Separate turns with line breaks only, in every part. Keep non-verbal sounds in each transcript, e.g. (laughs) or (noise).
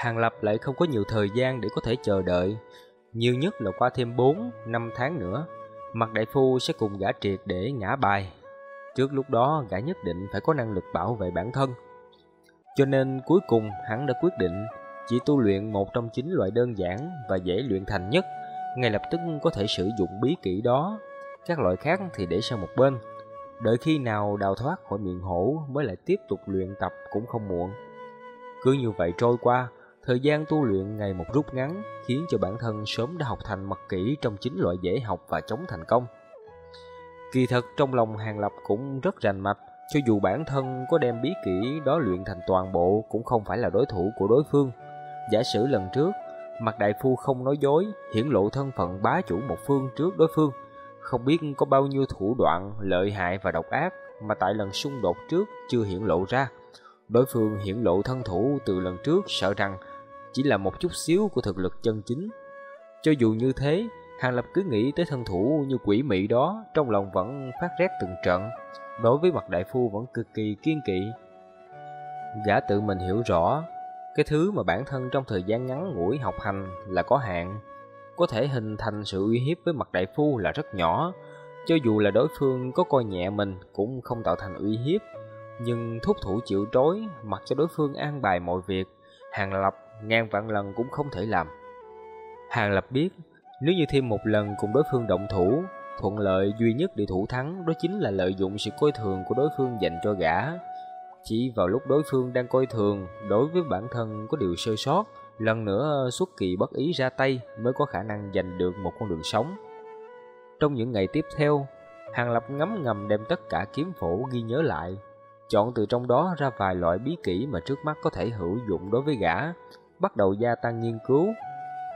Hàng Lập lại không có nhiều thời gian để có thể chờ đợi, nhiều nhất là qua thêm 4, 5 tháng nữa, mặt đại phu sẽ cùng gã triệt để ngã bài. Trước lúc đó gã nhất định phải có năng lực bảo vệ bản thân. Cho nên cuối cùng hắn đã quyết định chỉ tu luyện một trong chín loại đơn giản và dễ luyện thành nhất, ngay lập tức có thể sử dụng bí kỹ đó. Các loại khác thì để sang một bên, đợi khi nào đào thoát khỏi miệng hổ mới lại tiếp tục luyện tập cũng không muộn. Cứ như vậy trôi qua, thời gian tu luyện ngày một rút ngắn khiến cho bản thân sớm đã học thành mật kỹ trong chín loại dễ học và chống thành công. Kỳ thật trong lòng Hàng Lập cũng rất rành mạch, cho dù bản thân có đem bí kỹ đó luyện thành toàn bộ cũng không phải là đối thủ của đối phương. Giả sử lần trước, mặt đại phu không nói dối, hiển lộ thân phận bá chủ một phương trước đối phương, không biết có bao nhiêu thủ đoạn, lợi hại và độc ác mà tại lần xung đột trước chưa hiển lộ ra. Đối phương hiển lộ thân thủ từ lần trước sợ rằng chỉ là một chút xíu của thực lực chân chính. Cho dù như thế, Hàng Lập cứ nghĩ tới thân thủ như quỷ mị đó, trong lòng vẫn phát rét từng trận. Đối với mặt đại phu vẫn cực kỳ kiên kỵ. Gã tự mình hiểu rõ, cái thứ mà bản thân trong thời gian ngắn ngủi học hành là có hạn, có thể hình thành sự uy hiếp với mặt đại phu là rất nhỏ, cho dù là đối phương có coi nhẹ mình cũng không tạo thành uy hiếp, nhưng thúc thủ chịu trói, mặc cho đối phương an bài mọi việc, Hàng Lập ngàn vạn lần cũng không thể làm. Hàng Lập biết, nếu như thêm một lần cùng đối phương động thủ, thuận lợi duy nhất để thủ thắng đó chính là lợi dụng sự coi thường của đối phương dành cho gã. Chỉ vào lúc đối phương đang coi thường, đối với bản thân có điều sơ sót, lần nữa xuất kỳ bất ý ra tay mới có khả năng giành được một con đường sống. Trong những ngày tiếp theo, Hàng Lập ngấm ngầm đem tất cả kiếm phổ ghi nhớ lại, chọn từ trong đó ra vài loại bí kỹ mà trước mắt có thể hữu dụng đối với gã, bắt đầu gia tăng nghiên cứu,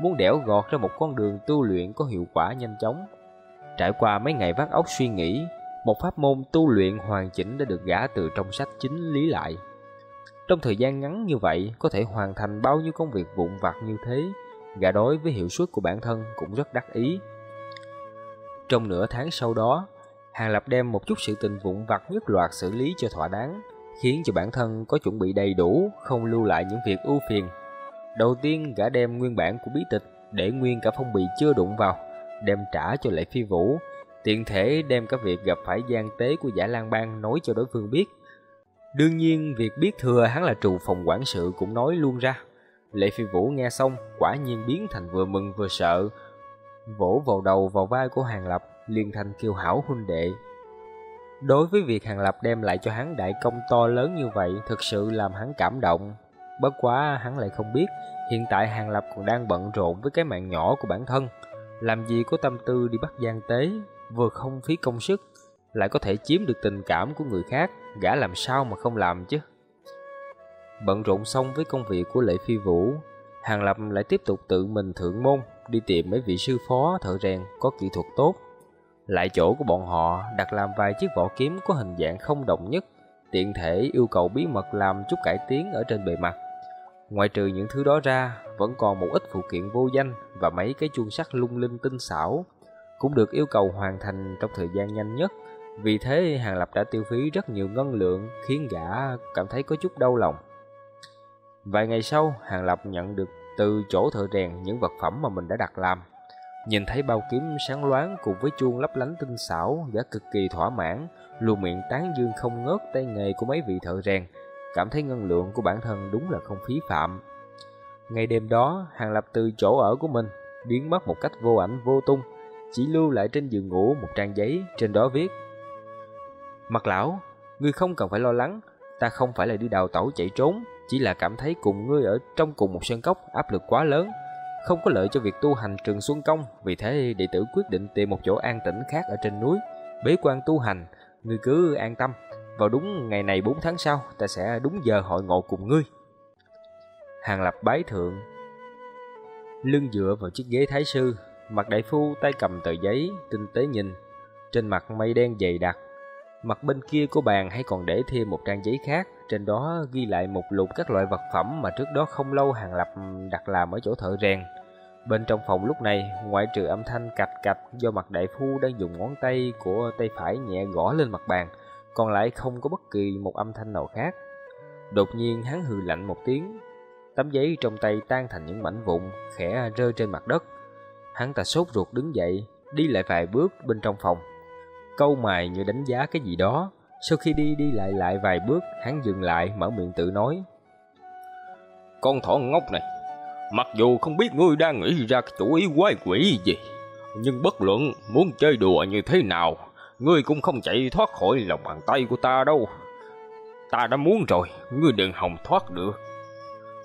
muốn đẽo gọt ra một con đường tu luyện có hiệu quả nhanh chóng. Trải qua mấy ngày vắt óc suy nghĩ, một pháp môn tu luyện hoàn chỉnh đã được gã từ trong sách chính lý lại. Trong thời gian ngắn như vậy, có thể hoàn thành bao nhiêu công việc vụn vặt như thế, gã đối với hiệu suất của bản thân cũng rất đắc ý. Trong nửa tháng sau đó, Hàng Lập đem một chút sự tình vụn vặt nhất loạt xử lý cho thỏa đáng, khiến cho bản thân có chuẩn bị đầy đủ, không lưu lại những việc ưu phiền. Đầu tiên, gã đem nguyên bản của bí tịch để nguyên cả phong bì chưa đụng vào, đem trả cho Lệ Phi Vũ, tiện thể đem cả việc gặp phải gian tế của giả lang Bang nói cho đối phương biết. Đương nhiên, việc biết thừa hắn là trù phòng quản sự cũng nói luôn ra. Lệ Phi Vũ nghe xong, quả nhiên biến thành vừa mừng vừa sợ, vỗ vào đầu vào vai của Hàng Lập, liền thành kiêu hảo huynh đệ. Đối với việc Hàng Lập đem lại cho hắn đại công to lớn như vậy, thực sự làm hắn cảm động. Bất quá hắn lại không biết, hiện tại Hàng Lập còn đang bận rộn với cái mạng nhỏ của bản thân. Làm gì có tâm tư đi bắt gian tế, vừa không phí công sức, lại có thể chiếm được tình cảm của người khác, gã làm sao mà không làm chứ. Bận rộn xong với công việc của Lệ Phi Vũ, Hàng Lập lại tiếp tục tự mình thượng môn, đi tìm mấy vị sư phó thợ rèn có kỹ thuật tốt. Lại chỗ của bọn họ đặt làm vài chiếc vỏ kiếm có hình dạng không đồng nhất, tiện thể yêu cầu bí mật làm chút cải tiến ở trên bề mặt. Ngoài trừ những thứ đó ra, vẫn còn một ít phụ kiện vô danh và mấy cái chuông sắt lung linh tinh xảo, cũng được yêu cầu hoàn thành trong thời gian nhanh nhất. Vì thế Hàng Lập đã tiêu phí rất nhiều ngân lượng khiến gã cảm thấy có chút đau lòng. Vài ngày sau, Hàng Lập nhận được từ chỗ thợ rèn những vật phẩm mà mình đã đặt làm. Nhìn thấy bao kiếm sáng loáng cùng với chuông lấp lánh tinh xảo, gã cực kỳ thỏa mãn, luôn miệng tán dương không ngớt tay nghề của mấy vị thợ rèn, cảm thấy ngân lượng của bản thân đúng là không phí phạm. Ngày đêm đó, Hàng Lập từ chỗ ở của mình, biến mất một cách vô ảnh vô tung, chỉ lưu lại trên giường ngủ một trang giấy, trên đó viết Mặt lão, ngươi không cần phải lo lắng, ta không phải là đi đào tẩu chạy trốn, chỉ là cảm thấy cùng ngươi ở trong cùng một sân cốc áp lực quá lớn, không có lợi cho việc tu hành Trường Xuân Công, vì thế đệ tử quyết định tìm một chỗ an tĩnh khác ở trên núi, bế quan tu hành, ngươi cứ an tâm, vào đúng ngày này 4 tháng sau, ta sẽ đúng giờ hội ngộ cùng ngươi. Hàng Lập bái thượng, lưng dựa vào chiếc ghế thái sư, mặt đại phu tay cầm tờ giấy, tinh tế nhìn, trên mặt mây đen dày đặc, mặt bên kia của bàn hay còn để thêm một trang giấy khác, trên đó ghi lại một lục các loại vật phẩm mà trước đó không lâu Hàng Lập đặt làm ở chỗ thợ rèn. Bên trong phòng lúc này, ngoại trừ âm thanh cạch cạch do mặt đại phu đang dùng ngón tay của tay phải nhẹ gõ lên mặt bàn, còn lại không có bất kỳ một âm thanh nào khác. Đột nhiên hắn hừ lạnh một tiếng. Tấm giấy trong tay tan thành những mảnh vụn, khẽ rơi trên mặt đất. Hắn ta sốt ruột đứng dậy, đi lại vài bước bên trong phòng. Câu mày như đánh giá cái gì đó. Sau khi đi đi lại lại vài bước, hắn dừng lại, mở miệng tự nói.
Con thỏ ngốc này, mặc dù không biết ngươi đang nghĩ ra cái chủ ý quái quỷ gì, nhưng bất luận muốn chơi đùa như thế nào, ngươi cũng không chạy thoát khỏi lòng bàn tay của ta đâu. Ta đã muốn rồi, ngươi đừng hòng thoát được.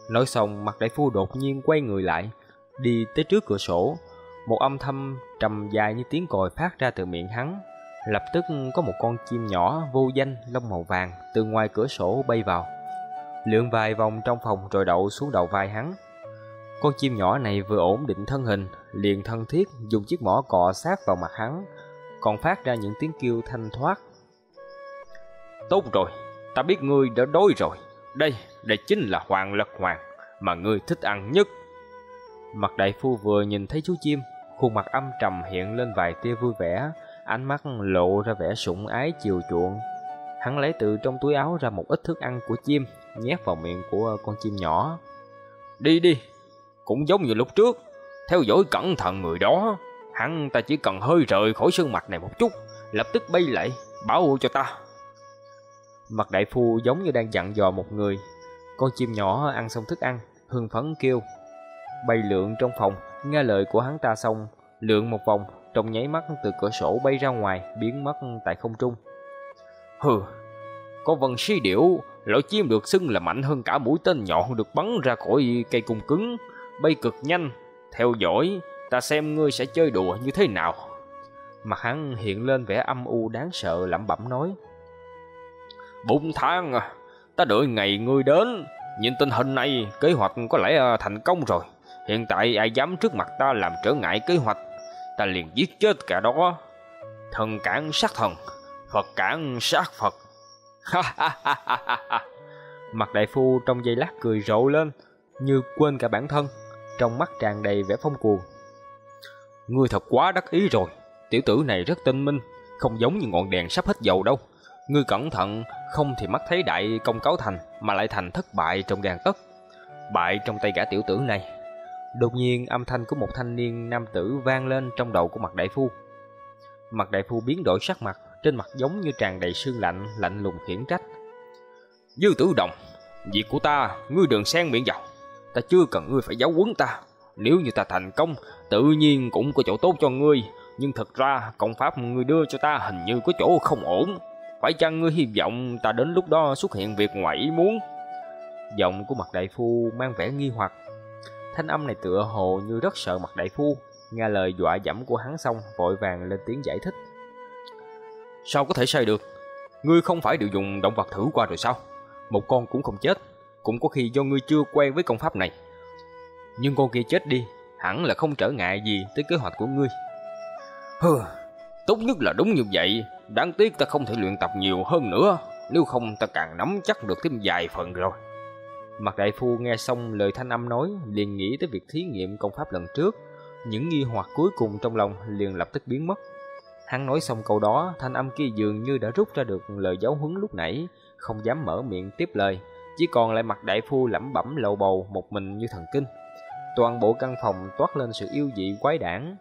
Nói xong, mặt đại phu đột nhiên quay người lại, đi tới trước cửa sổ. Một âm thanh trầm dài như tiếng còi phát ra từ miệng hắn. Lập tức có một con chim nhỏ vô danh lông màu vàng từ ngoài cửa sổ bay vào. Lượn vài vòng trong phòng rồi đậu xuống đầu vai hắn. Con chim nhỏ này vừa ổn định thân hình, liền thân thiết dùng chiếc mỏ cọ sát vào mặt hắn, còn phát ra những tiếng kêu thanh thoát.
Tốt rồi, ta biết ngươi đã đói rồi. Đây, đây chính là hoàng lật hoàng mà ngươi thích ăn nhất.
Mặt đại phu vừa nhìn thấy chú chim, khuôn mặt âm trầm hiện lên vài tia vui vẻ, ánh mắt lộ ra vẻ sủng ái chiều chuộng. Hắn lấy từ trong túi áo ra một ít thức ăn của chim, nhét vào miệng của con chim nhỏ.
Đi đi, cũng giống như lúc trước, theo dõi cẩn thận người đó. Hắn ta chỉ cần hơi rời khỏi sân mặt này một chút, lập tức bay lại, bảo hộ cho ta.
Mặt đại phu giống như đang dặn dò một người. Con chim nhỏ ăn xong thức ăn, hưng phấn kêu. Bay lượn trong phòng, nghe lời của hắn ta xong, lượn một vòng, trong nháy mắt từ cửa sổ bay ra ngoài, biến mất tại không trung.
Hừ, có vần si điểu, loại chim được xưng là mạnh hơn cả mũi tên nhọn được bắn ra khỏi cây cung cứng, bay cực nhanh. Theo dõi, ta xem ngươi sẽ chơi đùa như thế nào.
Mặt hắn hiện lên vẻ âm u đáng sợ lẩm bẩm nói.
Bốn tháng à, ta đợi ngày ngươi đến, nhìn tình hình này, kế hoạch có lẽ à, thành công rồi. Hiện tại ai dám trước mặt ta làm trở ngại kế hoạch, ta liền giết chết cả đó. Thần cản sát thần, Phật cản sát Phật.
Mặt đại phu trong giây lát cười rộ lên, như quên cả bản thân, trong mắt tràn đầy vẻ phong cuồng.
Ngươi thật quá đắc ý rồi, tiểu tử này rất tinh minh, không giống như ngọn đèn sắp hết dầu đâu. Ngươi cẩn thận, không thì mắt thấy đại công cáo thành, mà lại thành thất bại trong gàn tất. Bại trong tay gã tiểu tử này.
Đột nhiên âm thanh của một thanh niên nam tử vang lên trong đầu của mặt đại phu. Mặt đại phu biến đổi sắc mặt, trên mặt giống như tràn đầy sương lạnh, lạnh lùng khiển trách.
Dư tử đồng, việc của ta, ngươi đừng xen miệng vào. Ta chưa cần ngươi phải giáo huấn ta. Nếu như ta thành công, tự nhiên cũng có chỗ tốt cho ngươi. Nhưng thật ra, công pháp ngươi đưa cho ta hình như có chỗ không ổn. Phải chăng ngươi hy vọng ta đến lúc đó xuất hiện việc ngoại ý muốn?
Giọng của mặt đại phu mang vẻ nghi hoặc. Thanh âm này tựa hồ như rất sợ mặt đại phu. Nghe lời dọa dẫm của hắn xong, vội vàng lên tiếng giải thích.
Sao có thể sai được? Ngươi không phải đều dùng động vật thử qua rồi sao? Một con cũng không chết, cũng có khi do ngươi chưa quen với công pháp này. Nhưng con kia chết đi, hẳn là không trở ngại gì tới kế hoạch của ngươi. Hừ, tốt nhất là đúng như vậy, đáng tiếc ta không thể luyện tập nhiều hơn nữa, nếu không ta càng nắm chắc được thêm vài phần rồi.
Mặt đại phu nghe xong lời thanh âm nói, liền nghĩ tới việc thí nghiệm công pháp lần trước, những nghi hoặc cuối cùng trong lòng liền lập tức biến mất. Hắn nói xong câu đó, thanh âm kia dường như đã rút ra được lời giáo huấn lúc nãy, không dám mở miệng tiếp lời, chỉ còn lại mặt đại phu lẩm bẩm lầu bầu một mình như thần kinh. Toàn bộ căn phòng toát lên sự yêu dị quái đản.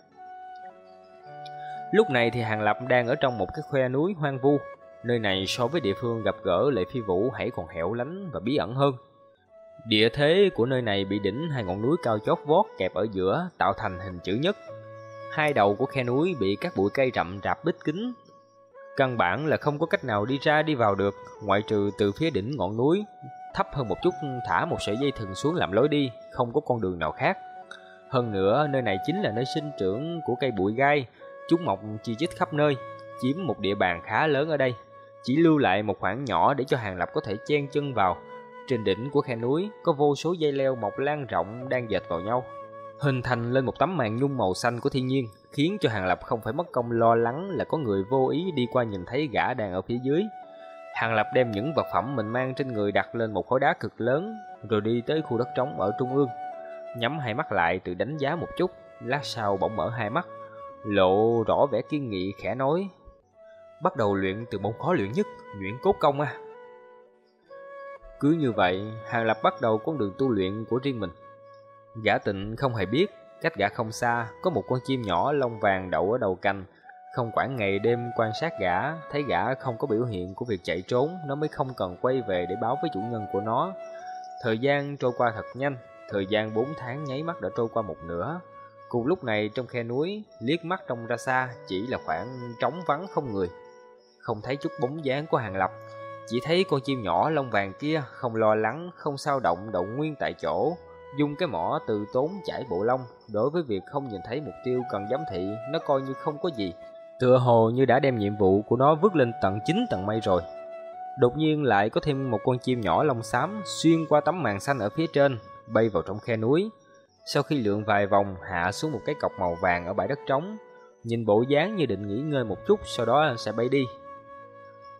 Lúc này thì Hàng Lập đang ở trong một cái khoe núi hoang vu, nơi này so với địa phương gặp gỡ Lệ Phi Vũ hãy còn hẻo lánh và bí ẩn hơn. Địa thế của nơi này bị đỉnh hai ngọn núi cao chót vót kẹp ở giữa tạo thành hình chữ nhất, Hai đầu của khe núi bị các bụi cây rậm rạp bít kín. Căn bản là không có cách nào đi ra đi vào được, ngoại trừ từ phía đỉnh ngọn núi, thấp hơn một chút thả một sợi dây thừng xuống làm lối đi, không có con đường nào khác. Hơn nữa, nơi này chính là nơi sinh trưởng của cây bụi gai, chúng mọc chi chít khắp nơi, chiếm một địa bàn khá lớn ở đây. Chỉ lưu lại một khoảng nhỏ để cho Hàng Lập có thể chen chân vào. Trên đỉnh của khe núi có vô số dây leo mọc lan rộng đang dệt vào nhau hình thành lên một tấm màn nhung màu xanh của thiên nhiên, khiến cho Hàng Lập không phải mất công lo lắng là có người vô ý đi qua nhìn thấy gã đang ở phía dưới. Hàng Lập đem những vật phẩm mình mang trên người đặt lên một khối đá cực lớn, rồi đi tới khu đất trống ở trung ương. Nhắm hai mắt lại tự đánh giá một chút, lát sau bỗng mở hai mắt, lộ rõ vẻ kiên nghị khẽ nói. Bắt đầu luyện từ môn khó luyện nhất, luyện cốt công à. Cứ như vậy, Hàng Lập bắt đầu con đường tu luyện của riêng mình. Gã tịnh không hề biết, cách gã không xa, có một con chim nhỏ lông vàng đậu ở đầu cành. Không quản ngày đêm quan sát gã, thấy gã không có biểu hiện của việc chạy trốn, nó mới không cần quay về để báo với chủ nhân của nó. Thời gian trôi qua thật nhanh, thời gian 4 tháng nháy mắt đã trôi qua một nửa. Cùng lúc này trong khe núi, liếc mắt trông ra xa chỉ là khoảng trống vắng không người. Không thấy chút bóng dáng của Hàng Lập, chỉ thấy con chim nhỏ lông vàng kia không lo lắng, không sao động động nguyên tại chỗ, dùng cái mỏ từ tốn chải bộ lông. Đối với việc không nhìn thấy mục tiêu cần giám thị, nó coi như không có gì. Tựa hồ như đã đem nhiệm vụ của nó vứt lên tận chín tầng mây rồi. Đột nhiên lại có thêm một con chim nhỏ lông xám xuyên qua tấm màn xanh ở phía trên, bay vào trong khe núi. Sau khi lượn vài vòng hạ xuống một cái cọc màu vàng ở bãi đất trống, nhìn bộ dáng như định nghỉ ngơi một chút sau đó sẽ bay đi.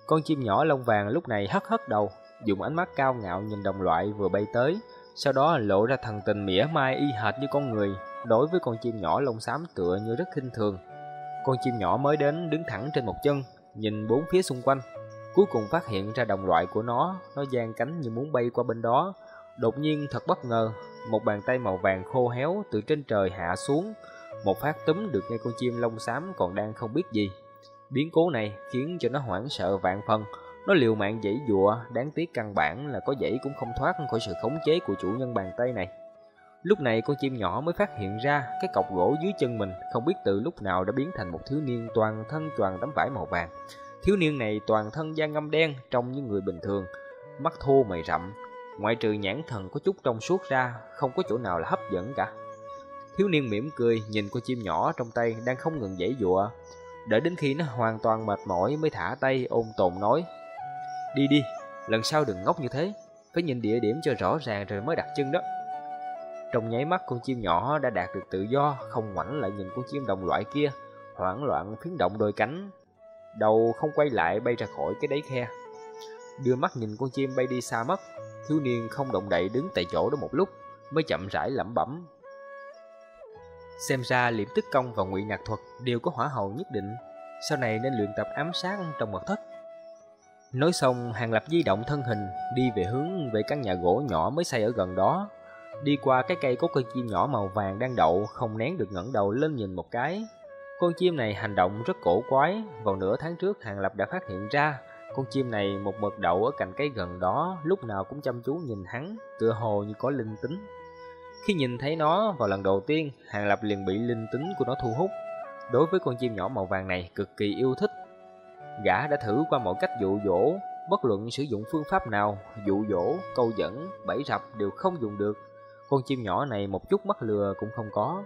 Con chim nhỏ lông vàng lúc này hất hất đầu, dùng ánh mắt cao ngạo nhìn đồng loại vừa bay tới, sau đó lộ ra thần tình mỉa mai y hệt như con người, đối với con chim nhỏ lông xám tựa như rất khinh thường. Con chim nhỏ mới đến đứng thẳng trên một chân, nhìn bốn phía xung quanh, cuối cùng phát hiện ra đồng loại của nó, nó giang cánh như muốn bay qua bên đó. Đột nhiên thật bất ngờ, một bàn tay màu vàng khô héo từ trên trời hạ xuống, một phát túm được ngay con chim lông xám còn đang không biết gì. Biến cố này khiến cho nó hoảng sợ vạn phần, nó liều mạng dãy dụa, đáng tiếc căn bản là có dãy cũng không thoát khỏi sự khống chế của chủ nhân bàn tay này. Lúc này con chim nhỏ mới phát hiện ra cái cọc gỗ dưới chân mình không biết từ lúc nào đã biến thành một thiếu niên toàn thân toàn tấm vải màu vàng. Thiếu niên này toàn thân da ngâm đen trông như người bình thường, mắt thô mày rậm, ngoại trừ nhãn thần có chút trong suốt ra, không có chỗ nào là hấp dẫn cả. Thiếu niên mỉm cười nhìn con chim nhỏ trong tay đang không ngừng dãy dụa, đợi đến khi nó hoàn toàn mệt mỏi mới thả tay ôm tồn nói Đi đi, lần sau đừng ngốc như thế, phải nhìn địa điểm cho rõ ràng rồi mới đặt chân đó. Trong nháy mắt con chim nhỏ đã đạt được tự do, không ngoảnh lại nhìn con chim đồng loại kia, hoảng loạn phiến động đôi cánh, đầu không quay lại bay ra khỏi cái đáy khe. Đưa mắt nhìn con chim bay đi xa mất, thiếu niên không động đậy đứng tại chỗ đó một lúc, mới chậm rãi lẩm bẩm. Xem ra liễm tức công và ngụy nhạc thuật đều có hỏa hầu nhất định, sau này nên luyện tập ám sát trong mật thất. Nói xong, Hàng Lập di động thân hình, đi về hướng về căn nhà gỗ nhỏ mới xây ở gần đó. Đi qua cái cây có con chim nhỏ màu vàng đang đậu, không nén được ngẩng đầu lên nhìn một cái. Con chim này hành động rất cổ quái, vào nửa tháng trước Hàng Lập đã phát hiện ra, con chim này một mực đậu ở cạnh cây gần đó, lúc nào cũng chăm chú nhìn hắn, tựa hồ như có linh tính. Khi nhìn thấy nó vào lần đầu tiên, Hàng Lập liền bị linh tính của nó thu hút. Đối với con chim nhỏ màu vàng này cực kỳ yêu thích, Gã đã thử qua mọi cách dụ dỗ, bất luận sử dụng phương pháp nào, dụ dỗ, câu dẫn, bẫy rập đều không dùng được. Con chim nhỏ này một chút mắt lừa cũng không có.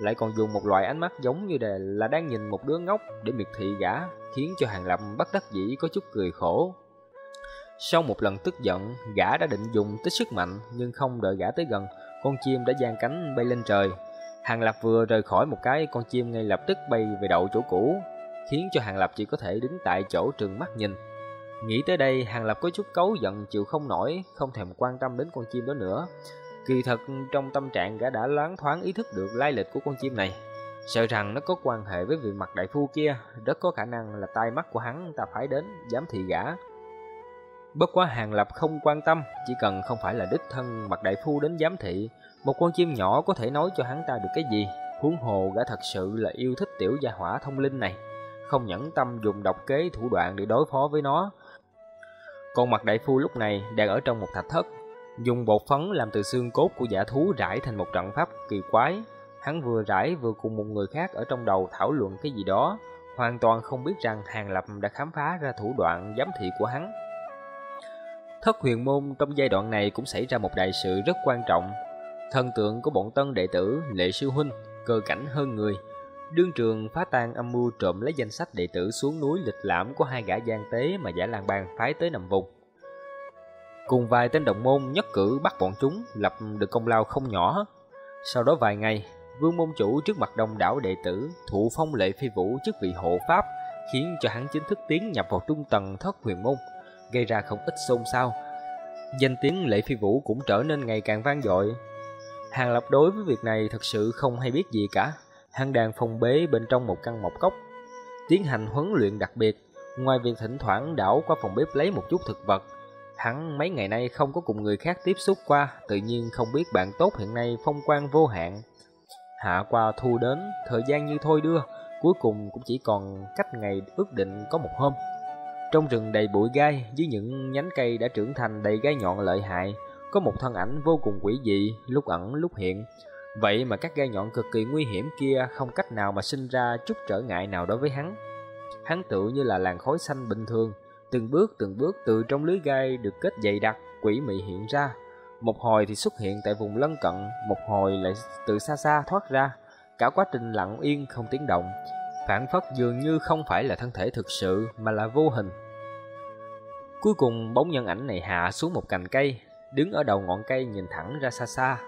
Lại còn dùng một loại ánh mắt giống như là, là đang nhìn một đứa ngốc để miệt thị gã, khiến cho Hàng Lập bất đắc dĩ có chút cười khổ. Sau một lần tức giận, gã đã định dùng tích sức mạnh, nhưng không đợi gã tới gần, con chim đã giang cánh bay lên trời. Hàng Lập vừa rời khỏi một cái, con chim ngay lập tức bay về đậu chỗ cũ, khiến cho Hàng Lập chỉ có thể đứng tại chỗ trừng mắt nhìn. Nghĩ tới đây, Hàng Lập có chút cấu giận chịu không nổi, không thèm quan tâm đến con chim đó nữa. Kỳ thật, trong tâm trạng gã đã loáng thoáng ý thức được lai lịch của con chim này. Sợ rằng nó có quan hệ với vị mặt đại phu kia, rất có khả năng là tai mắt của hắn ta phải đến, giám thị gã. Bất quá Hàng Lập không quan tâm, chỉ cần không phải là đích thân mặt đại phu đến giám thị, một con chim nhỏ có thể nói cho hắn ta được cái gì, huống hồ gã thật sự là yêu thích tiểu gia hỏa thông linh này không nhẫn tâm dùng độc kế thủ đoạn để đối phó với nó. Còn mặt đại phu lúc này đang ở trong một thạch thất, dùng bột phấn làm từ xương cốt của giả thú rải thành một trận pháp kỳ quái. Hắn vừa rải vừa cùng một người khác ở trong đầu thảo luận cái gì đó, hoàn toàn không biết rằng Hàng Lập đã khám phá ra thủ đoạn giám thị của hắn. Thất huyền môn trong giai đoạn này cũng xảy ra một đại sự rất quan trọng. Thần tượng của bọn tân đệ tử Lệ Sư Huynh, cơ cảnh hơn người, Đương trường phá tan âm mưu trộm lấy danh sách đệ tử xuống núi lịch lãm của hai gã gian tế mà giả lang bang phái tới nằm vùng. Cùng vài tên đồng môn nhất cử bắt bọn chúng lập được công lao không nhỏ. Sau đó vài ngày, vương môn chủ trước mặt đông đảo đệ tử thụ phong lệ phi vũ chức vị hộ pháp khiến cho hắn chính thức tiến nhập vào trung tầng thất huyền môn, gây ra không ít xôn xao. Danh tiếng lệ phi vũ cũng trở nên ngày càng vang dội. Hàng lập đối với việc này thật sự không hay biết gì cả. Hắn đang phong bế bên trong một căn mộc cốc, tiến hành huấn luyện đặc biệt. Ngoài việc thỉnh thoảng đảo qua phòng bếp lấy một chút thực vật, Hắn mấy ngày nay không có cùng người khác tiếp xúc qua, tự nhiên không biết bạn tốt hiện nay phong quan vô hạn. Hạ qua thu đến, thời gian như thôi đưa, cuối cùng cũng chỉ còn cách ngày ước định có một hôm. Trong rừng đầy bụi gai, dưới những nhánh cây đã trưởng thành đầy gai nhọn lợi hại, có một thân ảnh vô cùng quỷ dị, lúc ẩn lúc hiện. Vậy mà các gai nhọn cực kỳ nguy hiểm kia không cách nào mà sinh ra chút trở ngại nào đối với hắn. Hắn tự như là làn khói xanh bình thường, từng bước từng bước từ trong lưới gai được kết dày đặc, quỷ mị hiện ra. Một hồi thì xuất hiện tại vùng lân cận, một hồi lại từ xa xa thoát ra. Cả quá trình lặng yên không tiếng động, phản phất dường như không phải là thân thể thực sự mà là vô hình. Cuối cùng bóng nhân ảnh này hạ xuống một cành cây, đứng ở đầu ngọn cây nhìn thẳng ra xa xa.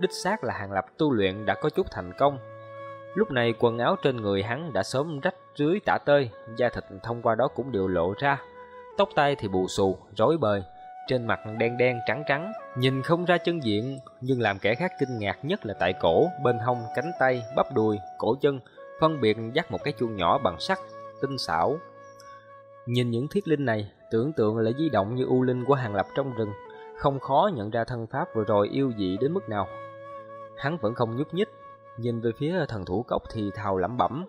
Đích xác là hàng lập tu luyện đã có chút thành công. Lúc này quần áo trên người hắn đã sớm rách rưới tả tơi, da thịt thông qua đó cũng đều lộ ra. Tóc tai thì bù xù, rối bời, trên mặt đen đen trắng trắng, nhìn không ra chân diện, nhưng làm kẻ khác kinh ngạc nhất là tại cổ, bên hông, cánh tay, bắp đùi, cổ chân, phân biệt dắt một cái chuông nhỏ bằng sắt, tinh xảo. Nhìn những thiết linh này, tưởng tượng là di động như u linh của hàng lập trong rừng, không khó nhận ra thân pháp vừa rồi yêu dị đến mức nào. Hắn vẫn không nhúc nhích, nhìn về phía thần thủ cốc thì thào lẩm bẩm.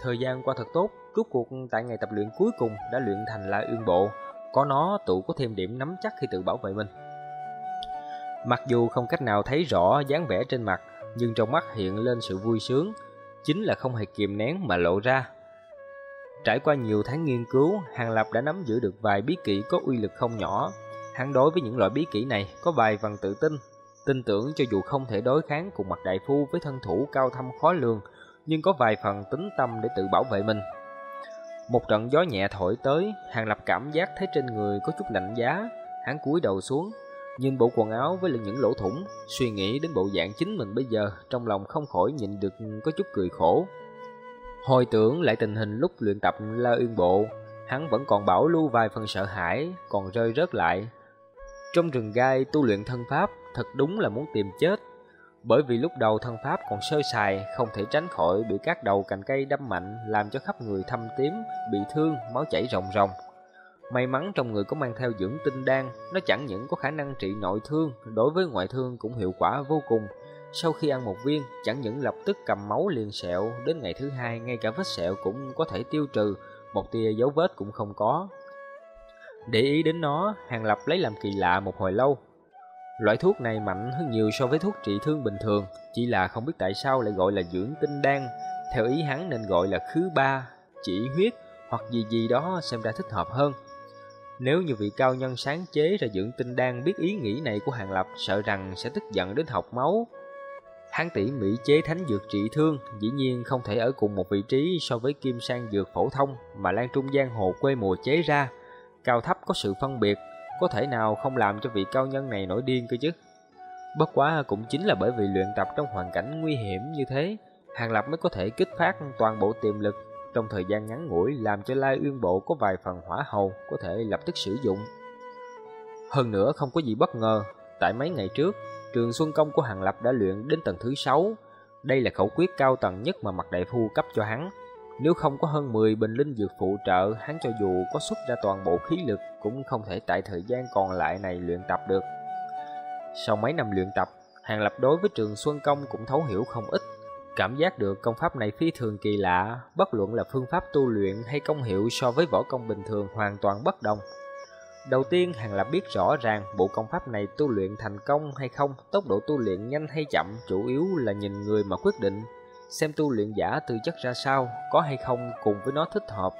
Thời gian qua thật tốt, rốt cuộc tại ngày tập luyện cuối cùng đã luyện thành La Uyên Bộ, có nó tụ có thêm điểm nắm chắc khi tự bảo vệ mình. Mặc dù không cách nào thấy rõ dáng vẻ trên mặt, nhưng trong mắt hiện lên sự vui sướng, chính là không hề kìm nén mà lộ ra. Trải qua nhiều tháng nghiên cứu, Hàng Lập đã nắm giữ được vài bí kỹ có uy lực không nhỏ. Hắn đối với những loại bí kỹ này có vài phần tự tin, tin tưởng cho dù không thể đối kháng cùng mặt đại phu với thân thủ cao thâm khó lường, nhưng có vài phần tính tâm để tự bảo vệ mình. Một trận gió nhẹ thổi tới, Hàng Lập cảm giác thấy trên người có chút lạnh giá, hắn cúi đầu xuống, nhìn bộ quần áo với những lỗ thủng, suy nghĩ đến bộ dạng chính mình bây giờ, trong lòng không khỏi nhịn được có chút cười khổ. Hồi tưởng lại tình hình lúc luyện tập La Uyên Bộ, hắn vẫn còn bảo lưu vài phần sợ hãi, còn rơi rớt lại. Trong rừng gai tu luyện thân pháp, thật đúng là muốn tìm chết. Bởi vì lúc đầu thân pháp còn sơ sài, không thể tránh khỏi bị các đầu cành cây đâm mạnh, làm cho khắp người thâm tím, bị thương, máu chảy ròng ròng. May mắn trong người có mang theo dưỡng tinh đan, nó chẳng những có khả năng trị nội thương, đối với ngoại thương cũng hiệu quả vô cùng. Sau khi ăn một viên, chẳng những lập tức cầm máu liền sẹo, đến ngày thứ hai ngay cả vết sẹo cũng có thể tiêu trừ, một tia dấu vết cũng không có. Để ý đến nó, Hàng Lập lấy làm kỳ lạ một hồi lâu. Loại thuốc này mạnh hơn nhiều so với thuốc trị thương bình thường, chỉ là không biết tại sao lại gọi là dưỡng tinh đan, theo ý hắn nên gọi là khứ ba, chỉ huyết hoặc gì gì đó xem ra thích hợp hơn. Nếu như vị cao nhân sáng chế ra dưỡng tinh đan biết ý nghĩ này của Hàng Lập sợ rằng sẽ tức giận đến học máu. Hắn tỉ mỹ chế thánh dược trị thương dĩ nhiên không thể ở cùng một vị trí so với kim sang dược phổ thông mà Lan Trung Giang Hồ quê mùa chế ra. Cao thấp có sự phân biệt, có thể nào không làm cho vị cao nhân này nổi điên cơ chứ. Bất quá cũng chính là bởi vì luyện tập trong hoàn cảnh nguy hiểm như thế, Hàng Lập mới có thể kích phát toàn bộ tiềm lực trong thời gian ngắn ngủi làm cho Lai Uyên Bộ có vài phần hỏa hầu có thể lập tức sử dụng. Hơn nữa không có gì bất ngờ, tại mấy ngày trước, trường Xuân Công của Hàng Lập đã luyện đến tầng thứ 6. Đây là khẩu quyết cao tầng nhất mà mặt đại phu cấp cho hắn. Nếu không có hơn 10 bình linh dược phụ trợ, hắn cho dù có xuất ra toàn bộ khí lực cũng không thể tại thời gian còn lại này luyện tập được. Sau mấy năm luyện tập, Hàng Lập đối với trường Xuân Công cũng thấu hiểu không ít. Cảm giác được công pháp này phi thường kỳ lạ, bất luận là phương pháp tu luyện hay công hiệu so với võ công bình thường hoàn toàn bất đồng. Đầu tiên, Hàng Lập biết rõ ràng bộ công pháp này tu luyện thành công hay không, tốc độ tu luyện nhanh hay chậm, chủ yếu là nhìn người mà quyết định. Xem tu luyện giả tư chất ra sao, có hay không cùng với nó thích hợp.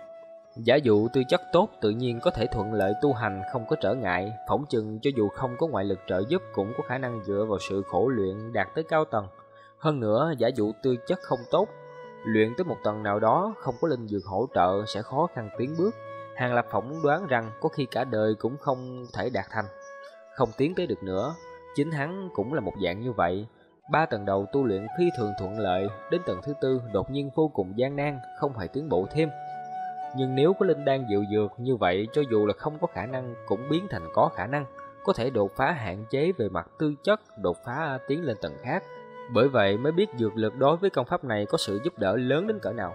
Giả dụ tư chất tốt tự nhiên có thể thuận lợi tu hành không có trở ngại, phỏng chừng cho dù không có ngoại lực trợ giúp cũng có khả năng dựa vào sự khổ luyện đạt tới cao tầng. Hơn nữa, giả dụ tư chất không tốt, luyện tới một tầng nào đó không có linh dược hỗ trợ sẽ khó khăn tiến bước. Hàng Lập phỏng đoán rằng có khi cả đời cũng không thể đạt thành, không tiến tới được nữa. Chính hắn cũng là một dạng như vậy. Ba tầng đầu tu luyện phi thường thuận lợi, đến tầng thứ tư đột nhiên vô cùng gian nan, không hề tiến bộ thêm. Nhưng nếu có linh đan dịu dược như vậy cho dù là không có khả năng cũng biến thành có khả năng, có thể đột phá hạn chế về mặt tư chất, đột phá tiến lên tầng khác. Bởi vậy mới biết dược lực đối với công pháp này có sự giúp đỡ lớn đến cỡ nào.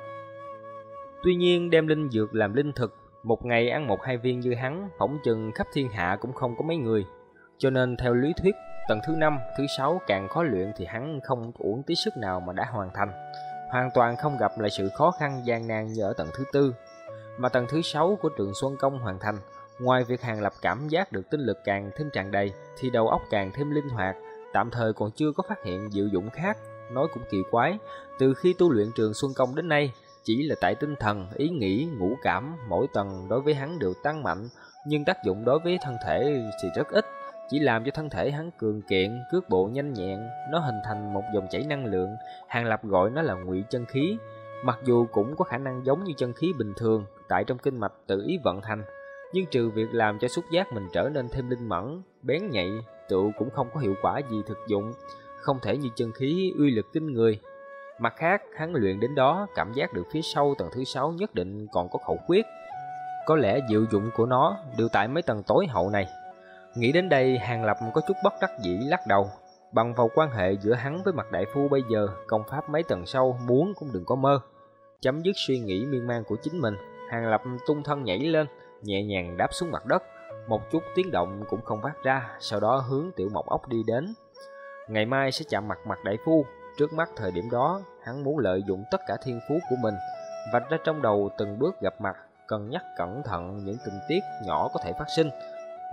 Tuy nhiên đem linh dược làm linh thực, Một ngày ăn một hai viên như hắn, phỏng chừng khắp thiên hạ cũng không có mấy người. Cho nên theo lý thuyết, tầng thứ năm, thứ sáu càng khó luyện thì hắn không uổng tí sức nào mà đã hoàn thành. Hoàn toàn không gặp lại sự khó khăn gian nan như ở tầng thứ tư. Mà tầng thứ sáu của trường Xuân Công hoàn thành, ngoài việc Hàng Lập cảm giác được tinh lực càng thêm tràn đầy, thì đầu óc càng thêm linh hoạt, tạm thời còn chưa có phát hiện diệu dụng khác. Nói cũng kỳ quái, từ khi tu luyện trường Xuân Công đến nay, chỉ là tại tinh thần, ý nghĩ, ngũ cảm, mỗi tầng đối với hắn đều tăng mạnh, nhưng tác dụng đối với thân thể thì rất ít, chỉ làm cho thân thể hắn cường kiện, cước bộ nhanh nhẹn, nó hình thành một dòng chảy năng lượng, Hàng Lập gọi nó là ngụy chân khí. Mặc dù cũng có khả năng giống như chân khí bình thường, tại trong kinh mạch tự ý vận hành, nhưng trừ việc làm cho xúc giác mình trở nên thêm linh mẫn, bén nhạy, tựu cũng không có hiệu quả gì thực dụng, không thể như chân khí uy lực kinh người. Mặt khác, hắn luyện đến đó, cảm giác được phía sau tầng thứ sáu nhất định còn có khẩu quyết. Có lẽ diệu dụng của nó đều tại mấy tầng tối hậu này. Nghĩ đến đây, Hàng Lập có chút bất đắc dĩ lắc đầu. Bằng vào quan hệ giữa hắn với mặt đại phu bây giờ, công pháp mấy tầng sau muốn cũng đừng có mơ. Chấm dứt suy nghĩ miên man của chính mình, Hàng Lập tung thân nhảy lên, nhẹ nhàng đáp xuống mặt đất. Một chút tiếng động cũng không phát ra, sau đó hướng tiểu mộc ốc đi đến. Ngày mai sẽ chạm mặt mặt đại phu, Trước mắt thời điểm đó, hắn muốn lợi dụng tất cả thiên phú của mình, vạch ra trong đầu từng bước gặp mặt, cần nhắc cẩn thận những tình tiết nhỏ có thể phát sinh.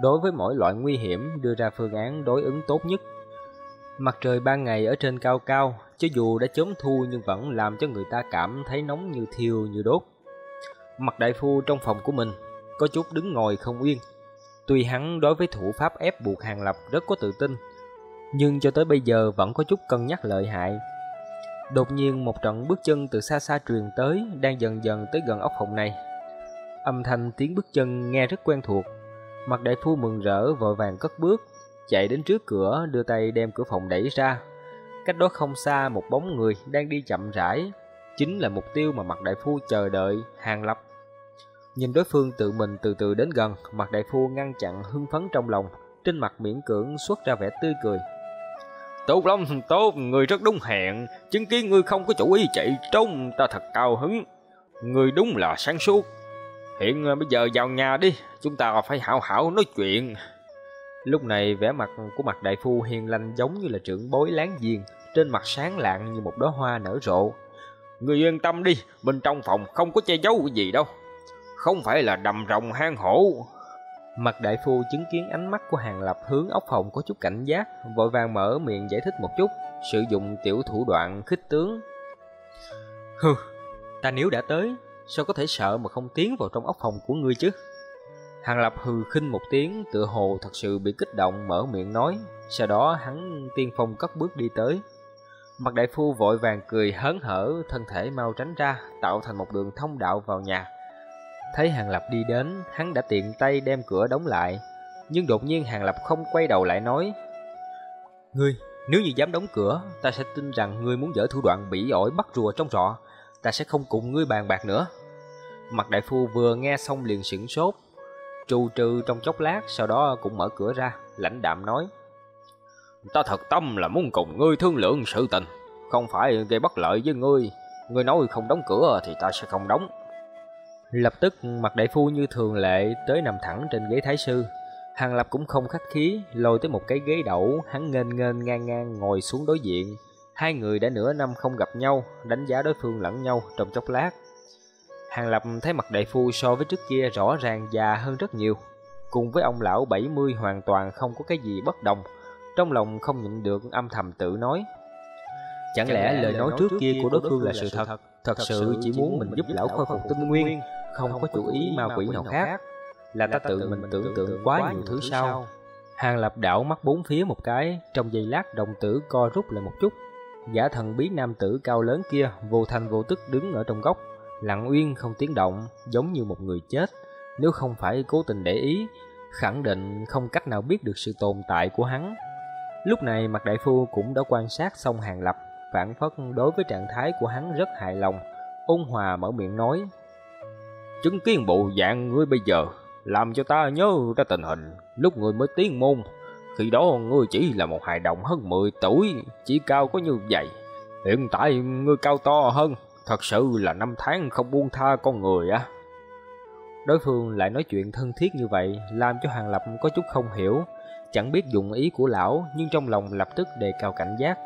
Đối với mỗi loại nguy hiểm, đưa ra phương án đối ứng tốt nhất. Mặt trời ban ngày ở trên cao cao, cho dù đã chớm thu nhưng vẫn làm cho người ta cảm thấy nóng như thiêu như đốt. Mặt đại phu trong phòng của mình, có chút đứng ngồi không yên. Tuy hắn đối với thủ pháp ép buộc hàng lập rất có tự tin, nhưng cho tới bây giờ vẫn có chút cân nhắc lợi hại. Đột nhiên một trận bước chân từ xa xa truyền tới, đang dần dần tới gần ốc phòng này. Âm thanh tiếng bước chân nghe rất quen thuộc. Mặt đại phu mừng rỡ vội vàng cất bước, chạy đến trước cửa đưa tay đem cửa phòng đẩy ra. Cách đó không xa một bóng người đang đi chậm rãi, chính là mục tiêu mà mặt đại phu chờ đợi, hàng lập. Nhìn đối phương tự mình từ từ đến gần, mặt đại phu ngăn chặn hưng phấn trong lòng, trên mặt miễn cưỡng xuất ra vẻ tươi cười.
Tốt lắm, tốt, người rất đúng hẹn, chứng kiến ngươi không có chủ ý chạy trốn, ta thật cao hứng. Người đúng là sáng suốt. Hiện ờ, bây giờ vào nhà đi, chúng ta phải hảo hảo nói chuyện.
Lúc này vẻ mặt của mặt đại phu hiền lành giống như là trưởng bối láng giềng, trên mặt sáng lạng như một đóa hoa nở rộ.
Người yên tâm đi, bên trong phòng không có che giấu gì đâu. Không phải là đầm rồng hang hổ,
Mặt đại phu chứng kiến ánh mắt của Hàng Lập hướng ốc phòng có chút cảnh giác, vội vàng mở miệng giải thích một chút, sử dụng tiểu thủ đoạn khích tướng. Hừ, ta nếu đã tới, sao có thể sợ mà không tiến vào trong ốc phòng của ngươi chứ? Hàng Lập hừ khinh một tiếng, tựa hồ thật sự bị kích động mở miệng nói, sau đó hắn tiên phong cất bước đi tới. Mặt đại phu vội vàng cười hớn hở, thân thể mau tránh ra, tạo thành một đường thông đạo vào nhà. Thấy Hàng Lập đi đến, hắn đã tiện tay đem cửa đóng lại. Nhưng đột nhiên Hàng Lập không quay đầu lại nói Ngươi, nếu như dám đóng cửa, ta sẽ tin rằng ngươi muốn dở thủ đoạn bỉ ổi bắt rùa trong rọ. Ta sẽ không cùng ngươi bàn bạc nữa. Mặt đại phu vừa nghe xong liền sửng sốt. Trù trừ trong chốc lát, sau đó cũng mở cửa ra, lãnh đạm nói Ta thật tâm là muốn cùng ngươi thương lượng sự tình, không phải gây bất lợi với ngươi. Ngươi nói không đóng cửa thì ta sẽ không đóng. Lập tức mặt đại phu như thường lệ tới nằm thẳng trên ghế thái sư. Hàng Lập cũng không khách khí, lôi tới một cái ghế đẩu, hắn nghênh nghênh ngang ngang ngồi xuống đối diện. Hai người đã nửa năm không gặp nhau, đánh giá đối phương lẫn nhau trong chốc lát. Hàng Lập thấy mặt đại phu so với trước kia rõ ràng già hơn rất nhiều. Cùng với ông lão 70 hoàn toàn không có cái gì bất đồng. Trong lòng không nhịn được âm thầm tự nói. Chẳng lẽ lời nói trước kia của đối phương là sự thật? Thật sự chỉ muốn mình giúp lão khôi phục tinh nguyên không có chủ ý ma quỷ nào khác Là ta tự mình tưởng tượng quá nhiều thứ sao Hàng lập đảo mắt bốn phía một cái Trong giây lát đồng tử co rút lại một chút Giả thần bí nam tử cao lớn kia Vô thành vô tức đứng ở trong góc Lặng uyên không tiếng động Giống như một người chết Nếu không phải cố tình để ý Khẳng định không cách nào biết được sự tồn tại của hắn Lúc này mặt đại phu cũng đã quan sát xong hàng lập Phản phất đối với trạng thái của hắn rất hài lòng Ôn hòa mở miệng nói Chứng kiến bộ dạng ngươi bây giờ, làm cho ta nhớ ra tình hình lúc ngươi mới tiến môn. Khi đó ngươi chỉ là một hài đồng hơn 10 tuổi, chỉ cao có như vậy. Hiện tại ngươi cao to hơn, thật sự là năm tháng không buông tha con người á. Đối phương lại nói chuyện thân thiết như vậy, làm cho Hàng Lập có chút không hiểu, chẳng biết dụng ý của lão, nhưng trong lòng lập tức đề cao cảnh giác.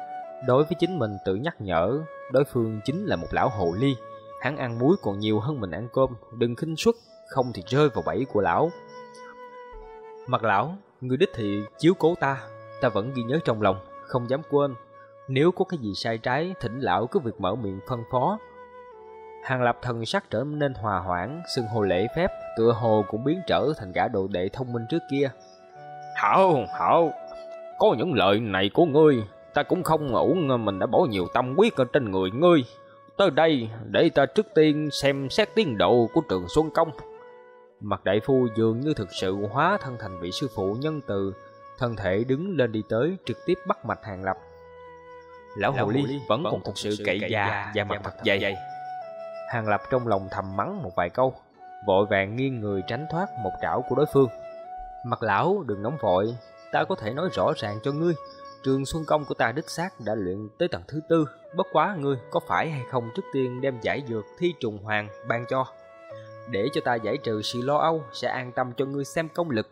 Đối với chính mình tự nhắc nhở, đối phương chính là một lão hồ ly, hắn ăn muối còn nhiều hơn mình ăn cơm, đừng khinh suất, không thì rơi vào bẫy của lão. Mặt lão, người đích thị chiếu cố ta, ta vẫn ghi nhớ trong lòng, không dám quên. Nếu có cái gì sai trái, thỉnh lão cứ việc mở miệng phân phó, Hàng Lập thần sắc trở nên hòa hoãn, xưng hồ lễ phép, tựa hồ cũng biến trở thành gã đồ đệ thông minh trước kia.
Hảo, hảo, có những lời này của ngươi, ta cũng không uổng mình đã bỏ nhiều tâm huyết ở trên người ngươi. Tới đây, để ta trước tiên xem xét tiến độ của trường Xuân Công.
Mặt đại phu dường như thực sự hóa thân thành vị sư phụ nhân từ, thân thể đứng lên đi tới, trực tiếp bắt mạch Hàng Lập.
Lão, Lão Hồ Ly vẫn còn thực sự cậy già và mặt thật dày.
Hàng Lập trong lòng thầm mắng một vài câu, vội vàng nghiêng người tránh thoát một trảo của đối phương. Mặt lão đừng nóng vội, ta có thể nói rõ ràng cho ngươi, trường xuân công của ta đích xác đã luyện tới tầng thứ tư, bất quá ngươi có phải hay không trước tiên đem giải dược thi trùng hoàng ban cho. Để cho ta giải trừ sự lo âu, sẽ an tâm cho ngươi xem công lực.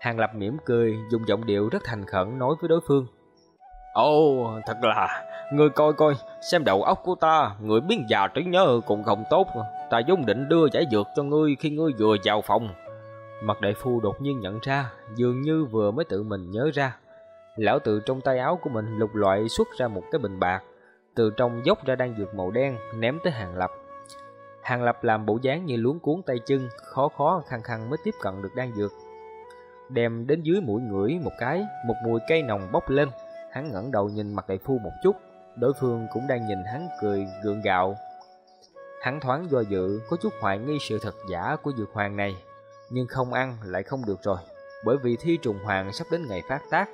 Hàng Lập mỉm cười, dùng giọng điệu rất thành khẩn nói với đối phương.
Ồ, thật là Người coi coi, xem đầu óc của ta, người biến già trí nhớ cũng không tốt. Ta vốn định đưa giải dược cho ngươi khi ngươi vừa vào phòng.
Mặt đại phu đột nhiên nhận ra, dường như vừa mới tự mình nhớ ra. Lão tự trong tay áo của mình lục loại xuất ra một cái bình bạc, từ trong dốc ra đang dược màu đen, ném tới hàng lập. Hàng lập làm bộ dáng như luống cuốn tay chân, khó khó khăn khăn mới tiếp cận được đan dược. Đem đến dưới mũi ngửi một cái, một mùi cây nồng bốc lên, hắn ngẩng đầu nhìn mặt đại phu một chút, đối phương cũng đang nhìn hắn cười gượng gạo. Hắn thoáng do dự, có chút hoài nghi sự thật giả của dược hoàng này, nhưng không ăn lại không được rồi, bởi vì thi trùng hoàng sắp đến ngày phát tác.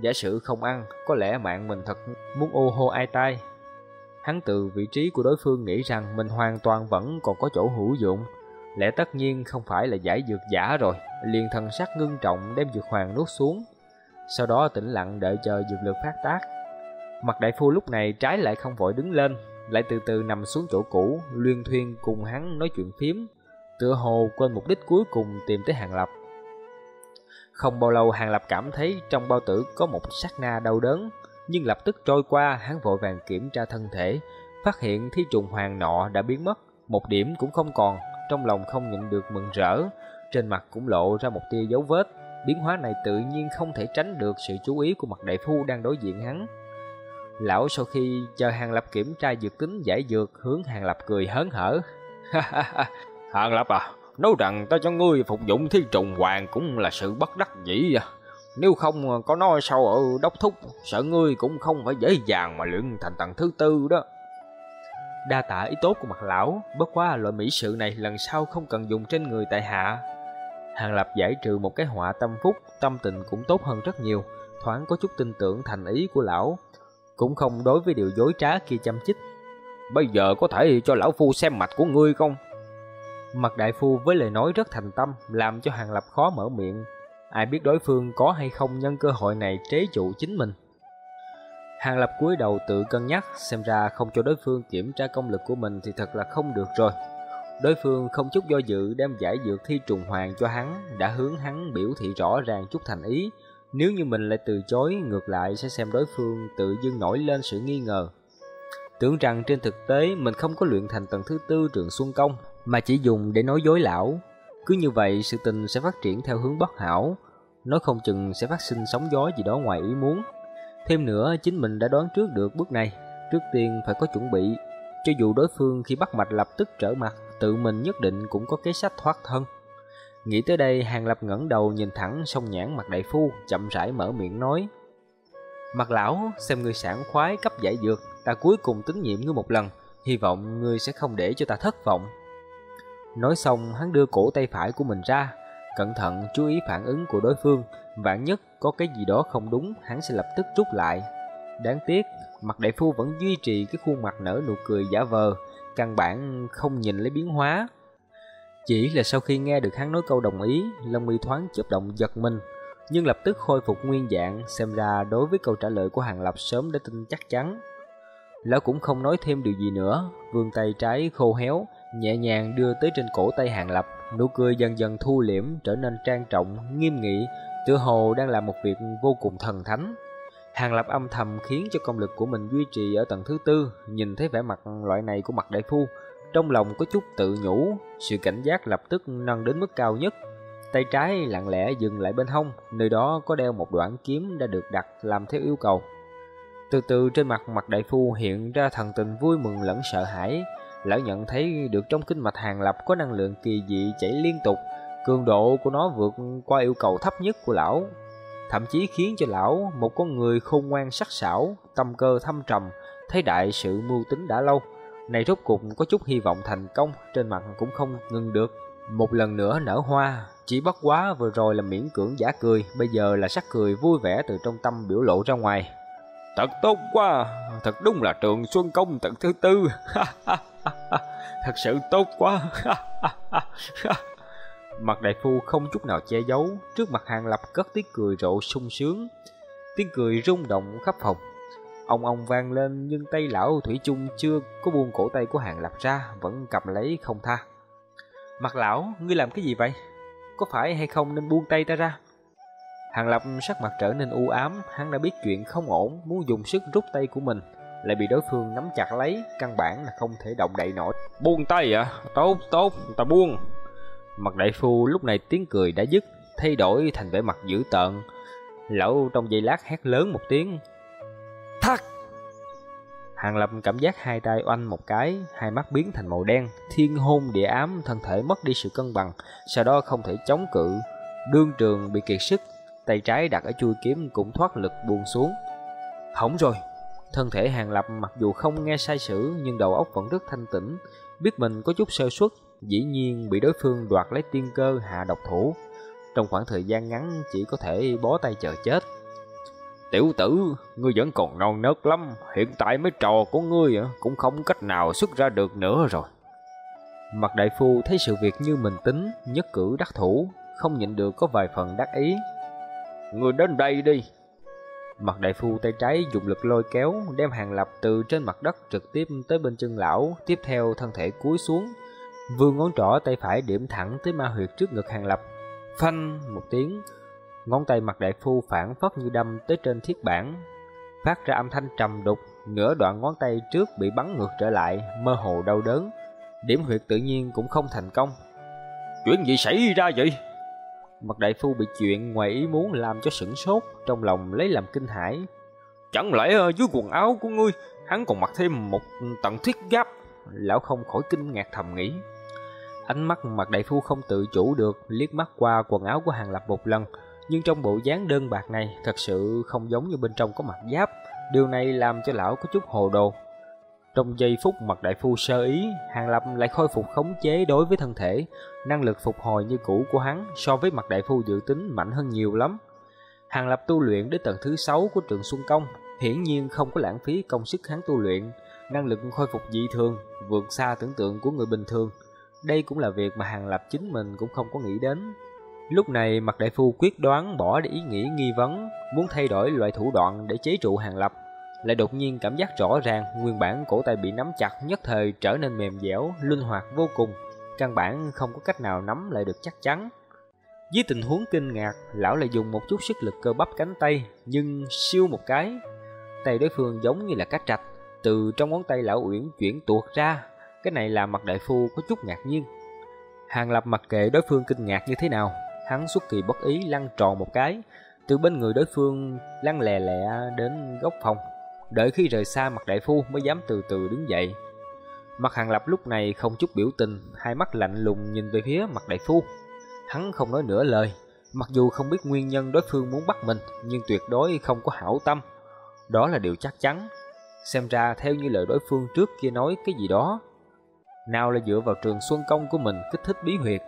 Giả sử không ăn, có lẽ mạng mình thật muốn ô hô ai tai. Hắn từ vị trí của đối phương nghĩ rằng mình hoàn toàn vẫn còn có chỗ hữu dụng, lẽ tất nhiên không phải là giải dược giả rồi, liền thần sắc ngưng trọng đem dược hoàng nuốt xuống. Sau đó tĩnh lặng đợi chờ dược lực phát tác. Mặt đại phu lúc này trái lại không vội đứng lên, lại từ từ nằm xuống chỗ cũ, luyên thuyên cùng hắn nói chuyện phím, tựa hồ quên mục đích cuối cùng tìm tới Hàng Lập. Không bao lâu Hàng Lập cảm thấy trong bao tử có một sát na đau đớn, nhưng lập tức trôi qua hắn vội vàng kiểm tra thân thể, phát hiện thi trùng hoàng nọ đã biến mất, một điểm cũng không còn, trong lòng không nhịn được mừng rỡ, trên mặt cũng lộ ra một tia dấu vết. Biến hóa này tự nhiên không thể tránh được sự chú ý của mặt đại phu đang đối diện hắn. Lão sau khi chờ Hàng Lập kiểm tra dược tính giải dược hướng Hàng Lập cười hớn hở. (laughs)
Hàng Lập à, nói rằng ta cho ngươi phục dụng thi trùng hoàng cũng là sự bất đắc dĩ à. Nếu không ờ, có nói sau ở đốc thúc, sợ ngươi cũng không phải dễ dàng mà luyện thành tầng thứ tư đó.
Đa tạ ý tốt của mặt lão, bất quá loại mỹ sự này lần sau không cần dùng trên người tại hạ. Hàng Lập giải trừ một cái họa tâm phúc, tâm tình cũng tốt hơn rất nhiều, thoáng có chút tin tưởng thành ý của lão, cũng không đối với điều dối trá kia chăm chích.
Bây giờ có thể cho lão phu xem mạch của ngươi không?
Mặt đại phu với lời nói rất thành tâm, làm cho Hàng Lập khó mở miệng. Ai biết đối phương có hay không nhân cơ hội này chế trụ chính mình. Hàng Lập cúi đầu tự cân nhắc, xem ra không cho đối phương kiểm tra công lực của mình thì thật là không được rồi. Đối phương không chút do dự đem giải dược thi trùng hoàng cho hắn, đã hướng hắn biểu thị rõ ràng chút thành ý, nếu như mình lại từ chối, ngược lại sẽ xem đối phương tự dưng nổi lên sự nghi ngờ. Tưởng rằng trên thực tế mình không có luyện thành tầng thứ tư trường Xuân Công, mà chỉ dùng để nói dối lão. Cứ như vậy sự tình sẽ phát triển theo hướng bất hảo, nói không chừng sẽ phát sinh sóng gió gì đó ngoài ý muốn. Thêm nữa, chính mình đã đoán trước được bước này, trước tiên phải có chuẩn bị. Cho dù đối phương khi bắt mạch lập tức trở mặt, tự mình nhất định cũng có kế sách thoát thân. Nghĩ tới đây, Hàng Lập ngẩng đầu nhìn thẳng sông nhãn mặt đại phu, chậm rãi mở miệng nói. Mặt lão, xem người sảng khoái cấp giải dược, ta cuối cùng tín nhiệm ngươi một lần, hy vọng ngươi sẽ không để cho ta thất vọng. Nói xong, hắn đưa cổ tay phải của mình ra, cẩn thận chú ý phản ứng của đối phương, vạn nhất có cái gì đó không đúng, hắn sẽ lập tức rút lại. Đáng tiếc, mặt đại phu vẫn duy trì cái khuôn mặt nở nụ cười giả vờ, căn bản không nhìn lấy biến hóa, chỉ là sau khi nghe được hắn nói câu đồng ý, Long Mi thoáng chớp động giật mình, nhưng lập tức khôi phục nguyên dạng, xem ra đối với câu trả lời của Hàng Lập sớm đã tin chắc chắn. Lão cũng không nói thêm điều gì nữa, vươn tay trái khô héo, nhẹ nhàng đưa tới trên cổ tay Hàng Lập, nụ cười dần dần thu liễm trở nên trang trọng, nghiêm nghị, tựa hồ đang làm một việc vô cùng thần thánh. Hàng Lập âm thầm khiến cho công lực của mình duy trì ở tầng thứ tư, nhìn thấy vẻ mặt loại này của mặt đại phu, trong lòng có chút tự nhủ, sự cảnh giác lập tức nâng đến mức cao nhất. Tay trái lặng lẽ dừng lại bên hông, nơi đó có đeo một đoạn kiếm đã được đặt làm theo yêu cầu. Từ từ trên mặt mặt đại phu hiện ra thần tình vui mừng lẫn sợ hãi, lão nhận thấy được trong kinh mạch hàng lập có năng lượng kỳ dị chảy liên tục, cường độ của nó vượt qua yêu cầu thấp nhất của lão, thậm chí khiến cho lão một con người khôn ngoan sắc sảo, tâm cơ thâm trầm, thấy đại sự mưu tính đã lâu, này rốt cục có chút hy vọng thành công, trên mặt cũng không ngừng được. Một lần nữa nở hoa, chỉ bất quá vừa rồi là miễn cưỡng giả cười, bây giờ là sắc cười vui vẻ từ trong tâm biểu lộ ra ngoài.
Thật tốt quá, thật đúng là trường Xuân Công tận thứ tư. (laughs) thật sự tốt quá. (laughs)
mặt đại phu không chút nào che giấu, trước mặt hàng lập cất tiếng cười rộ sung sướng. Tiếng cười rung động khắp phòng. Ông ông vang lên nhưng tay lão Thủy chung chưa có buông cổ tay của hàng lập ra, vẫn cầm lấy không tha. Mặt lão, ngươi làm cái gì vậy? Có phải hay không nên buông tay ta ra? Hàng Lập sắc mặt trở nên u ám, hắn đã biết chuyện không ổn, muốn dùng sức rút tay của mình, lại bị đối phương nắm chặt lấy, căn bản là không thể động đậy nổi.
Buông tay à? Tốt, tốt, ta buông.
Mặt đại phu lúc này tiếng cười đã dứt, thay đổi thành vẻ mặt dữ tợn. Lão trong giây lát hét lớn một tiếng. Thắt! Hàng Lập cảm giác hai tay oanh một cái, hai mắt biến thành màu đen, thiên hôn địa ám, thân thể mất đi sự cân bằng, sau đó không thể chống cự. Đương trường bị kiệt sức, tay trái đặt ở chui kiếm cũng thoát lực buông xuống. Hỏng rồi! Thân thể Hàng Lập mặc dù không nghe sai sử nhưng đầu óc vẫn rất thanh tĩnh, biết mình có chút sơ suất, dĩ nhiên bị đối phương đoạt lấy tiên cơ hạ độc thủ. Trong khoảng thời gian ngắn chỉ có thể bó tay chờ chết.
Tiểu tử, ngươi vẫn còn non nớt lắm, hiện tại mấy trò của ngươi cũng không cách nào xuất ra được nữa rồi.
Mặt đại phu thấy sự việc như mình tính, nhất cử đắc thủ, không nhịn được có vài phần đắc ý,
Người đến đây đi.
Mặt đại phu tay trái dùng lực lôi kéo, đem hàng lập từ trên mặt đất trực tiếp tới bên chân lão, tiếp theo thân thể cúi xuống. Vương ngón trỏ tay phải điểm thẳng tới ma huyệt trước ngực hàng lập. Phanh một tiếng, ngón tay mặt đại phu phản phất như đâm tới trên thiết bản. Phát ra âm thanh trầm đục, nửa đoạn ngón tay trước bị bắn ngược trở lại, mơ hồ đau đớn. Điểm huyệt tự nhiên cũng không thành công.
Chuyện gì xảy ra vậy?
Mặt đại phu bị chuyện ngoài ý muốn làm cho sửng sốt, trong lòng lấy làm kinh hãi.
Chẳng lẽ dưới quần áo của ngươi, hắn còn mặc thêm một tận thiết giáp?
Lão không khỏi kinh ngạc thầm nghĩ. Ánh mắt mặt đại phu không tự chủ được, liếc mắt qua quần áo của hàng lập một lần, nhưng trong bộ dáng đơn bạc này thật sự không giống như bên trong có mặt giáp. Điều này làm cho lão có chút hồ đồ, trong giây phút mặt đại phu sơ ý, Hàng Lập lại khôi phục khống chế đối với thân thể, năng lực phục hồi như cũ của hắn so với mặt đại phu dự tính mạnh hơn nhiều lắm. Hàng Lập tu luyện đến tầng thứ 6 của trường Xuân Công, hiển nhiên không có lãng phí công sức hắn tu luyện, năng lực khôi phục dị thường, vượt xa tưởng tượng của người bình thường. Đây cũng là việc mà Hàng Lập chính mình cũng không có nghĩ đến. Lúc này mặt đại phu quyết đoán bỏ đi ý nghĩ nghi vấn, muốn thay đổi loại thủ đoạn để chế trụ Hàng Lập lại đột nhiên cảm giác rõ ràng nguyên bản cổ tay bị nắm chặt nhất thời trở nên mềm dẻo, linh hoạt vô cùng, căn bản không có cách nào nắm lại được chắc chắn. Dưới tình huống kinh ngạc, lão lại dùng một chút sức lực cơ bắp cánh tay, nhưng siêu một cái, tay đối phương giống như là cá trạch, từ trong ngón tay lão uyển chuyển tuột ra, cái này làm mặt đại phu có chút ngạc nhiên. Hàng Lập mặc kệ đối phương kinh ngạc như thế nào, hắn xuất kỳ bất ý lăn tròn một cái, từ bên người đối phương lăn lè lẹ đến góc phòng, Đợi khi rời xa mặt đại phu mới dám từ từ đứng dậy. Mặt hàng lập lúc này không chút biểu tình, hai mắt lạnh lùng nhìn về phía mặt đại phu. Hắn không nói nửa lời, mặc dù không biết nguyên nhân đối phương muốn bắt mình, nhưng tuyệt đối không có hảo tâm. Đó là điều chắc chắn. Xem ra theo như lời đối phương trước kia nói cái gì đó. Nào là dựa vào trường xuân công của mình kích thích bí huyệt,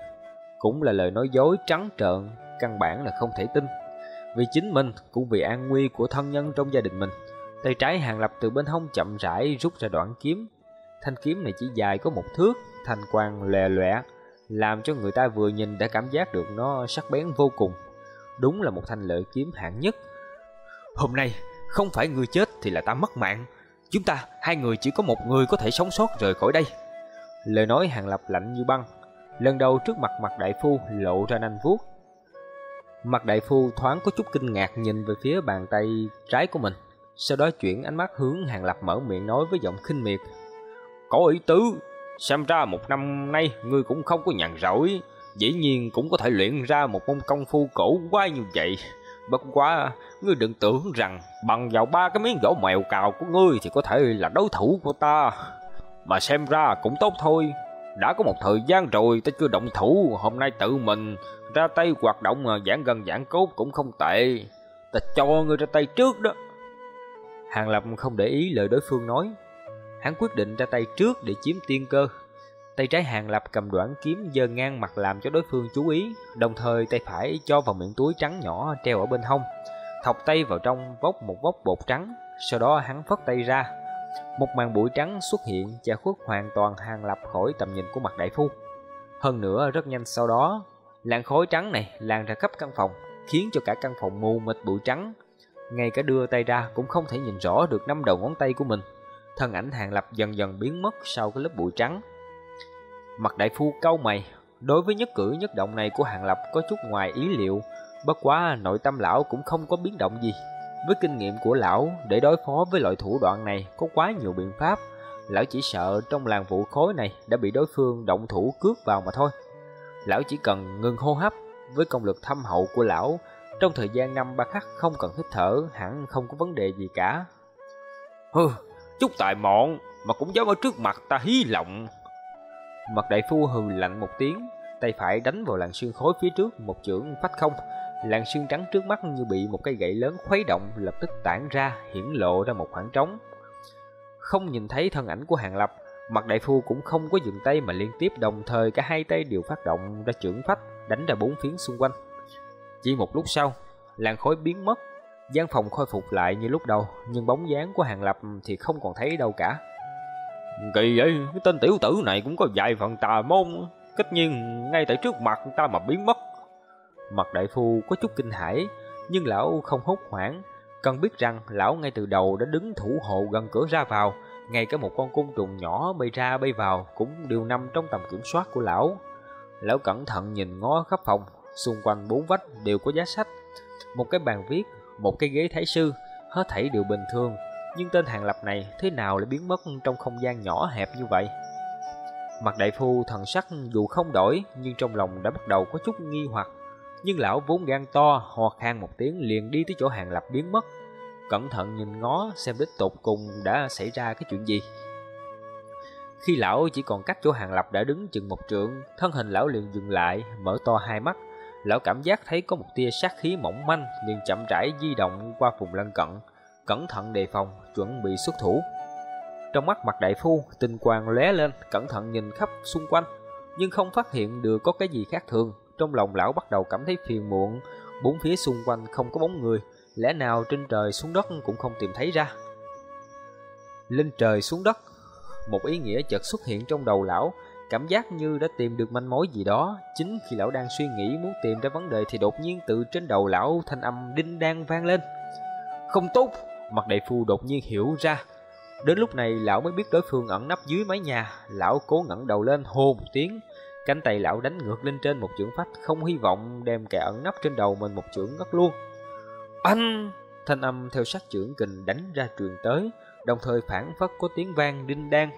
cũng là lời nói dối trắng trợn, căn bản là không thể tin. Vì chính mình, cũng vì an nguy của thân nhân trong gia đình mình. Tay trái hàng lập từ bên hông chậm rãi rút ra đoạn kiếm. Thanh kiếm này chỉ dài có một thước, thanh quang lè lẹ, làm cho người ta vừa nhìn đã cảm giác được nó sắc bén vô cùng. Đúng là một thanh lợi kiếm hạng nhất.
Hôm nay, không phải người chết thì là ta mất mạng. Chúng ta, hai người chỉ có một người có thể sống sót rời khỏi đây.
Lời nói hàng lập lạnh như băng. Lần đầu trước mặt mặt đại phu lộ ra nanh vuốt. Mặt đại phu thoáng có chút kinh ngạc nhìn về phía bàn tay trái của mình. Sau đó chuyển ánh mắt hướng Hàng Lập mở miệng nói với giọng khinh miệt.
Có ý tứ, xem ra một năm nay ngươi cũng không có nhàn rỗi, dĩ nhiên cũng có thể luyện ra một môn công phu cổ quá như vậy. Bất quá, ngươi đừng tưởng rằng bằng vào ba cái miếng gỗ mèo cào của ngươi thì có thể là đối thủ của ta. Mà xem ra cũng tốt thôi, đã có một thời gian rồi ta chưa động thủ, hôm nay tự mình ra tay hoạt động giãn gần giãn cốt cũng không tệ. Ta cho ngươi ra tay trước đó.
Hàng Lập không để ý lời đối phương nói. Hắn quyết định ra tay trước để chiếm tiên cơ. Tay trái Hàng Lập cầm đoạn kiếm dơ ngang mặt làm cho đối phương chú ý, đồng thời tay phải cho vào miệng túi trắng nhỏ treo ở bên hông. Thọc tay vào trong vốc một vốc bột trắng, sau đó hắn phất tay ra. Một màn bụi trắng xuất hiện che khuất hoàn toàn Hàng Lập khỏi tầm nhìn của mặt đại phu. Hơn nữa rất nhanh sau đó, làn khói trắng này lan ra khắp căn phòng, khiến cho cả căn phòng mù mịt bụi trắng, ngay cả đưa tay ra cũng không thể nhìn rõ được năm đầu ngón tay của mình. Thân ảnh Hàng Lập dần dần biến mất sau cái lớp bụi trắng. Mặt đại phu cau mày, đối với nhất cử nhất động này của Hàng Lập có chút ngoài ý liệu, bất quá nội tâm lão cũng không có biến động gì. Với kinh nghiệm của lão, để đối phó với loại thủ đoạn này có quá nhiều biện pháp, lão chỉ sợ trong làng vụ khối này đã bị đối phương động thủ cướp vào mà thôi. Lão chỉ cần ngừng hô hấp, với công lực thâm hậu của lão, trong thời gian năm ba khắc không cần hít thở, hẳn không có vấn đề gì cả.
Hừ, chút tài mọn mà cũng dám ở trước mặt ta hí lộng.
Mặt đại phu hừ lạnh một tiếng, tay phải đánh vào làn xương khối phía trước một chưởng phách không. Làn xương trắng trước mắt như bị một cây gậy lớn khuấy động lập tức tản ra, hiển lộ ra một khoảng trống. Không nhìn thấy thân ảnh của Hàng Lập, mặt đại phu cũng không có dừng tay mà liên tiếp đồng thời cả hai tay đều phát động ra chưởng phách, đánh ra bốn phiến xung quanh. Chỉ một lúc sau, làn khói biến mất, gian phòng khôi phục lại như lúc đầu, nhưng bóng dáng của Hàng Lập thì không còn thấy đâu cả.
Kỳ vậy, cái tên tiểu tử này cũng có vài phần tà môn, tất nhiên ngay tại trước mặt ta mà biến mất.
Mặt đại phu có chút kinh hãi, nhưng lão không hốt hoảng, cần biết rằng lão ngay từ đầu đã đứng thủ hộ gần cửa ra vào, ngay cả một con côn trùng nhỏ bay ra bay vào cũng đều nằm trong tầm kiểm soát của lão. Lão cẩn thận nhìn ngó khắp phòng, xung quanh bốn vách đều có giá sách, một cái bàn viết, một cái ghế thái sư, hết thảy đều bình thường, nhưng tên hàng lập này thế nào lại biến mất trong không gian nhỏ hẹp như vậy? Mặt đại phu thần sắc dù không đổi, nhưng trong lòng đã bắt đầu có chút nghi hoặc. Nhưng lão vốn gan to, ho khan một tiếng liền đi tới chỗ hàng lập biến mất. Cẩn thận nhìn ngó xem đích tột cùng đã xảy ra cái chuyện gì. Khi lão chỉ còn cách chỗ hàng lập đã đứng chừng một trượng, thân hình lão liền dừng lại, mở to hai mắt. Lão cảm giác thấy có một tia sát khí mỏng manh liền chậm rãi di động qua vùng lân cận, cẩn thận đề phòng, chuẩn bị xuất thủ. Trong mắt mặt đại phu, tinh quang lóe lên, cẩn thận nhìn khắp xung quanh, nhưng không phát hiện được có cái gì khác thường. Trong lòng lão bắt đầu cảm thấy phiền muộn, bốn phía xung quanh không có bóng người, lẽ nào trên trời xuống đất cũng không tìm thấy ra. Lên trời xuống đất, một ý nghĩa chợt xuất hiện trong đầu lão, cảm giác như đã tìm được manh mối gì đó. Chính khi lão đang suy nghĩ muốn tìm ra vấn đề thì đột nhiên từ trên đầu lão thanh âm đinh đang vang lên. Không tốt, mặt đại phu đột nhiên hiểu ra. Đến lúc này lão mới biết đối phương ẩn nấp dưới mái nhà, lão cố ngẩng đầu lên hô một tiếng. Cánh tay lão đánh ngược lên trên một chưởng phách, không hy vọng đem kẻ ẩn nấp trên đầu mình một chưởng ngất luôn. Anh! Thanh âm theo sát chưởng kình đánh ra truyền tới, đồng thời phản phất có tiếng vang đinh đang.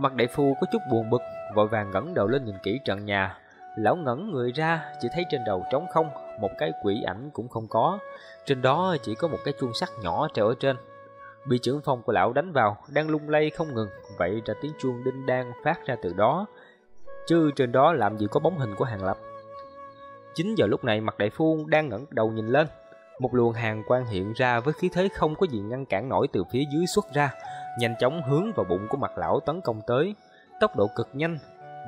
Mặt đại phu có chút buồn bực, vội vàng ngẩng đầu lên nhìn kỹ trận nhà. Lão ngẩn người ra, chỉ thấy trên đầu trống không, một cái quỷ ảnh cũng không có. Trên đó chỉ có một cái chuông sắt nhỏ treo ở trên. Bị trưởng phòng của lão đánh vào, đang lung lay không ngừng, vậy ra tiếng chuông đinh đang phát ra từ đó. Chứ trên đó làm gì có bóng hình của hàng lập. Chính giờ lúc này mặt đại phu đang ngẩng đầu nhìn lên. Một luồng hàng quang hiện ra với khí thế không có gì ngăn cản nổi từ phía dưới xuất ra, nhanh chóng hướng vào bụng của mặt lão tấn công tới. Tốc độ cực nhanh,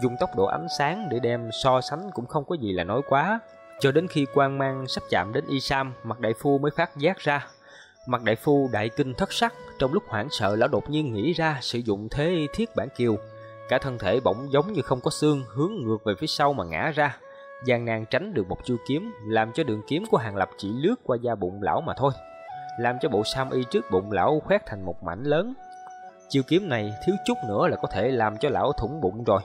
dùng tốc độ ánh sáng để đem so sánh cũng không có gì là nói quá. Cho đến khi quang mang sắp chạm đến y sam, mặt đại phu mới phát giác ra. Mặt đại phu đại kinh thất sắc, trong lúc hoảng sợ lão đột nhiên nghĩ ra sử dụng thế thiết bản kiều. Cả thân thể bỗng giống như không có xương, hướng ngược về phía sau mà ngã ra. Giang nan tránh được một chu kiếm, làm cho đường kiếm của hàng lập chỉ lướt qua da bụng lão mà thôi. Làm cho bộ sam y trước bụng lão khoét thành một mảnh lớn. Chiêu kiếm này thiếu chút nữa là có thể làm cho lão thủng bụng rồi.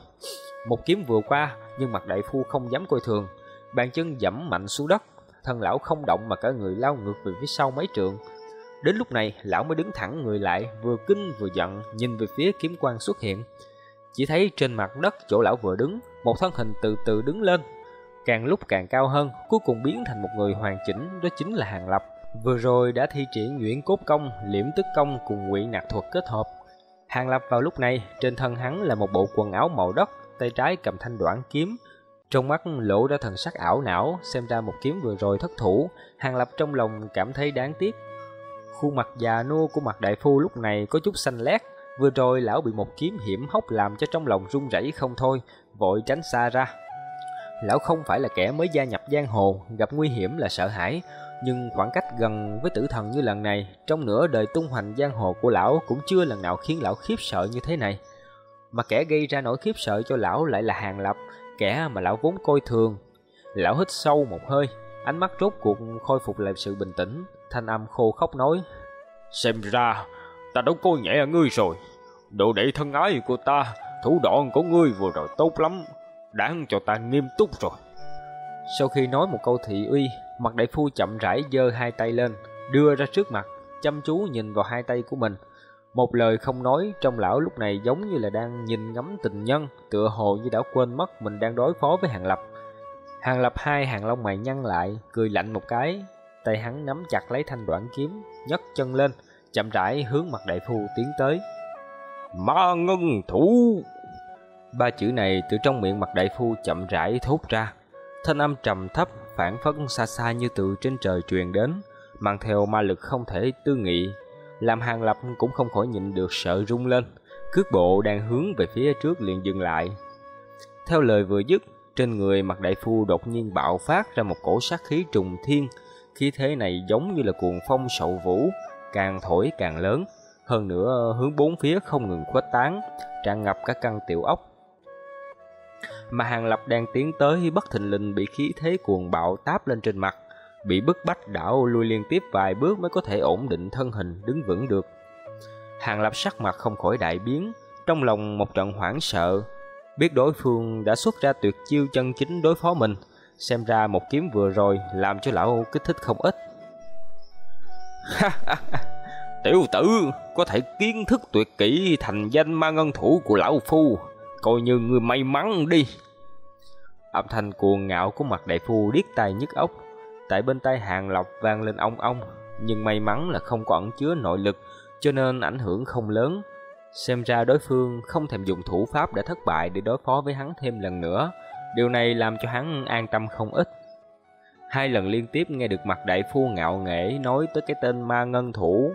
Một kiếm vừa qua, nhưng mặt đại phu không dám coi thường, bàn chân dẫm mạnh xuống đất, thân lão không động mà cả người lao ngược về phía sau mấy trượng. Đến lúc này, lão mới đứng thẳng người lại, vừa kinh vừa giận, nhìn về phía kiếm quang xuất hiện. Chỉ thấy trên mặt đất chỗ lão vừa đứng, một thân hình từ từ đứng lên, càng lúc càng cao hơn, cuối cùng biến thành một người hoàn chỉnh, đó chính là Hàng Lập. Vừa rồi đã thi triển Nguyễn Cốt Công, Liễm Tức Công cùng Ngụy Nạc Thuật kết hợp. Hàng Lập vào lúc này, trên thân hắn là một bộ quần áo màu đất, tay trái cầm thanh đoạn kiếm, trong mắt lộ ra thần sắc ảo não, xem ra một kiếm vừa rồi thất thủ, Hàng Lập trong lòng cảm thấy đáng tiếc. Khuôn mặt già nua của mặt đại phu lúc này có chút xanh lét, vừa rồi lão bị một kiếm hiểm hóc làm cho trong lòng run rẩy không thôi, vội tránh xa ra. Lão không phải là kẻ mới gia nhập giang hồ, gặp nguy hiểm là sợ hãi, nhưng khoảng cách gần với tử thần như lần này, trong nửa đời tung hoành giang hồ của lão cũng chưa lần nào khiến lão khiếp sợ như thế này. Mà kẻ gây ra nỗi khiếp sợ cho lão lại là Hàng Lập, kẻ mà lão vốn coi thường. Lão hít sâu một hơi, ánh mắt rốt cuộc khôi phục lại sự bình tĩnh, thanh âm khô khóc nói:
"Xem ra ta đâu coi nhẹ ngươi rồi, độ đệ thân ái của ta, thủ đoạn của ngươi vừa rồi tốt lắm, đáng cho ta nghiêm túc rồi."
Sau khi nói một câu thị uy, mặt đại phu chậm rãi giơ hai tay lên, đưa ra trước mặt, chăm chú nhìn vào hai tay của mình. Một lời không nói, trong lão lúc này giống như là đang nhìn ngắm tình nhân, tựa hồ như đã quên mất mình đang đối phó với Hàng Lập. Hàng Lập hai hàng lông mày nhăn lại, cười lạnh một cái, tay hắn nắm chặt lấy thanh đoạn kiếm, nhấc chân lên, chậm rãi hướng mặt đại phu tiến tới.
Ma ngân thủ!
Ba chữ này từ trong miệng mặt đại phu chậm rãi thốt ra. Thanh âm trầm thấp, phản phất xa xa như từ trên trời truyền đến, mang theo ma lực không thể tư nghị, làm Hàng Lập cũng không khỏi nhịn được sợ rung lên, cước bộ đang hướng về phía trước liền dừng lại. Theo lời vừa dứt, trên người mặt đại phu đột nhiên bạo phát ra một cổ sát khí trùng thiên, khí thế này giống như là cuồng phong sậu vũ, càng thổi càng lớn, hơn nữa hướng bốn phía không ngừng khuếch tán, tràn ngập các căn tiểu ốc. Mà Hàng Lập đang tiến tới bất thình lình bị khí thế cuồng bạo táp lên trên mặt, bị bức bách đảo lui liên tiếp vài bước mới có thể ổn định thân hình đứng vững được. Hàng Lập sắc mặt không khỏi đại biến, trong lòng một trận hoảng sợ, biết đối phương đã xuất ra tuyệt chiêu chân chính đối phó mình, xem ra một kiếm vừa rồi làm cho lão kích thích không ít.
Tiểu tử, có thể kiến thức tuyệt kỹ thành danh ma ngân thủ của lão phu, coi như người may mắn đi.
Âm thanh cuồng ngạo của mặt đại phu điếc tai nhức óc, tại bên tai Hàng Lộc vang lên ong ong, nhưng may mắn là không có ẩn chứa nội lực, cho nên ảnh hưởng không lớn. Xem ra đối phương không thèm dùng thủ pháp đã thất bại để đối phó với hắn thêm lần nữa, điều này làm cho hắn an tâm không ít. Hai lần liên tiếp nghe được mặt đại phu ngạo nghễ nói tới cái tên ma ngân thủ,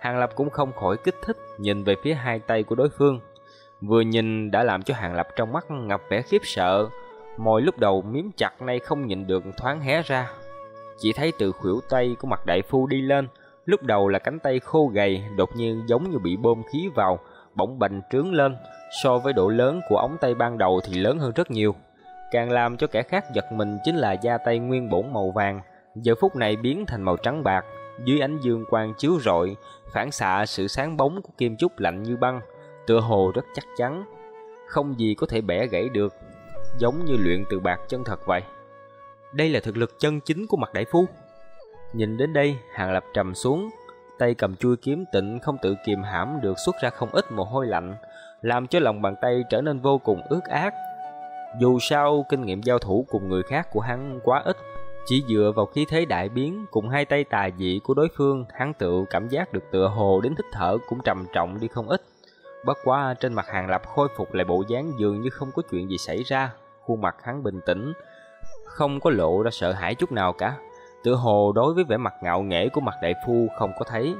Hàng Lập cũng không khỏi kích thích nhìn về phía hai tay của đối phương. Vừa nhìn đã làm cho Hàng Lập trong mắt ngập vẻ khiếp sợ, môi lúc đầu miếm chặt nay không nhịn được thoáng hé ra, chỉ thấy từ khuỷu tay của mặt đại phu đi lên, lúc đầu là cánh tay khô gầy, đột nhiên giống như bị bơm khí vào, bỗng bành trướng lên, so với độ lớn của ống tay ban đầu thì lớn hơn rất nhiều. Càng làm cho kẻ khác giật mình chính là da tay nguyên bổn màu vàng, giờ phút này biến thành màu trắng bạc, dưới ánh dương quang chiếu rọi, phản xạ sự sáng bóng của kim trúc lạnh như băng, tựa hồ rất chắc chắn, không gì có thể bẻ gãy được, giống như luyện từ bạc chân thật vậy. Đây là thực lực chân chính của mặt đại phu. Nhìn đến đây, Hàng Lập trầm xuống, tay cầm chui kiếm tịnh không tự kiềm hãm được xuất ra không ít mồ hôi lạnh, làm cho lòng bàn tay trở nên vô cùng ướt át. Dù sao, kinh nghiệm giao thủ cùng người khác của hắn quá ít, chỉ dựa vào khí thế đại biến cùng hai tay tà dị của đối phương, hắn tự cảm giác được tựa hồ đến thích thở cũng trầm trọng đi không ít. Bất quá trên mặt Hàng Lập khôi phục lại bộ dáng dường như không có chuyện gì xảy ra, khuôn mặt hắn bình tĩnh, không có lộ ra sợ hãi chút nào cả. Tự hồ đối với vẻ mặt ngạo nghễ của mặt đại phu không có thấy.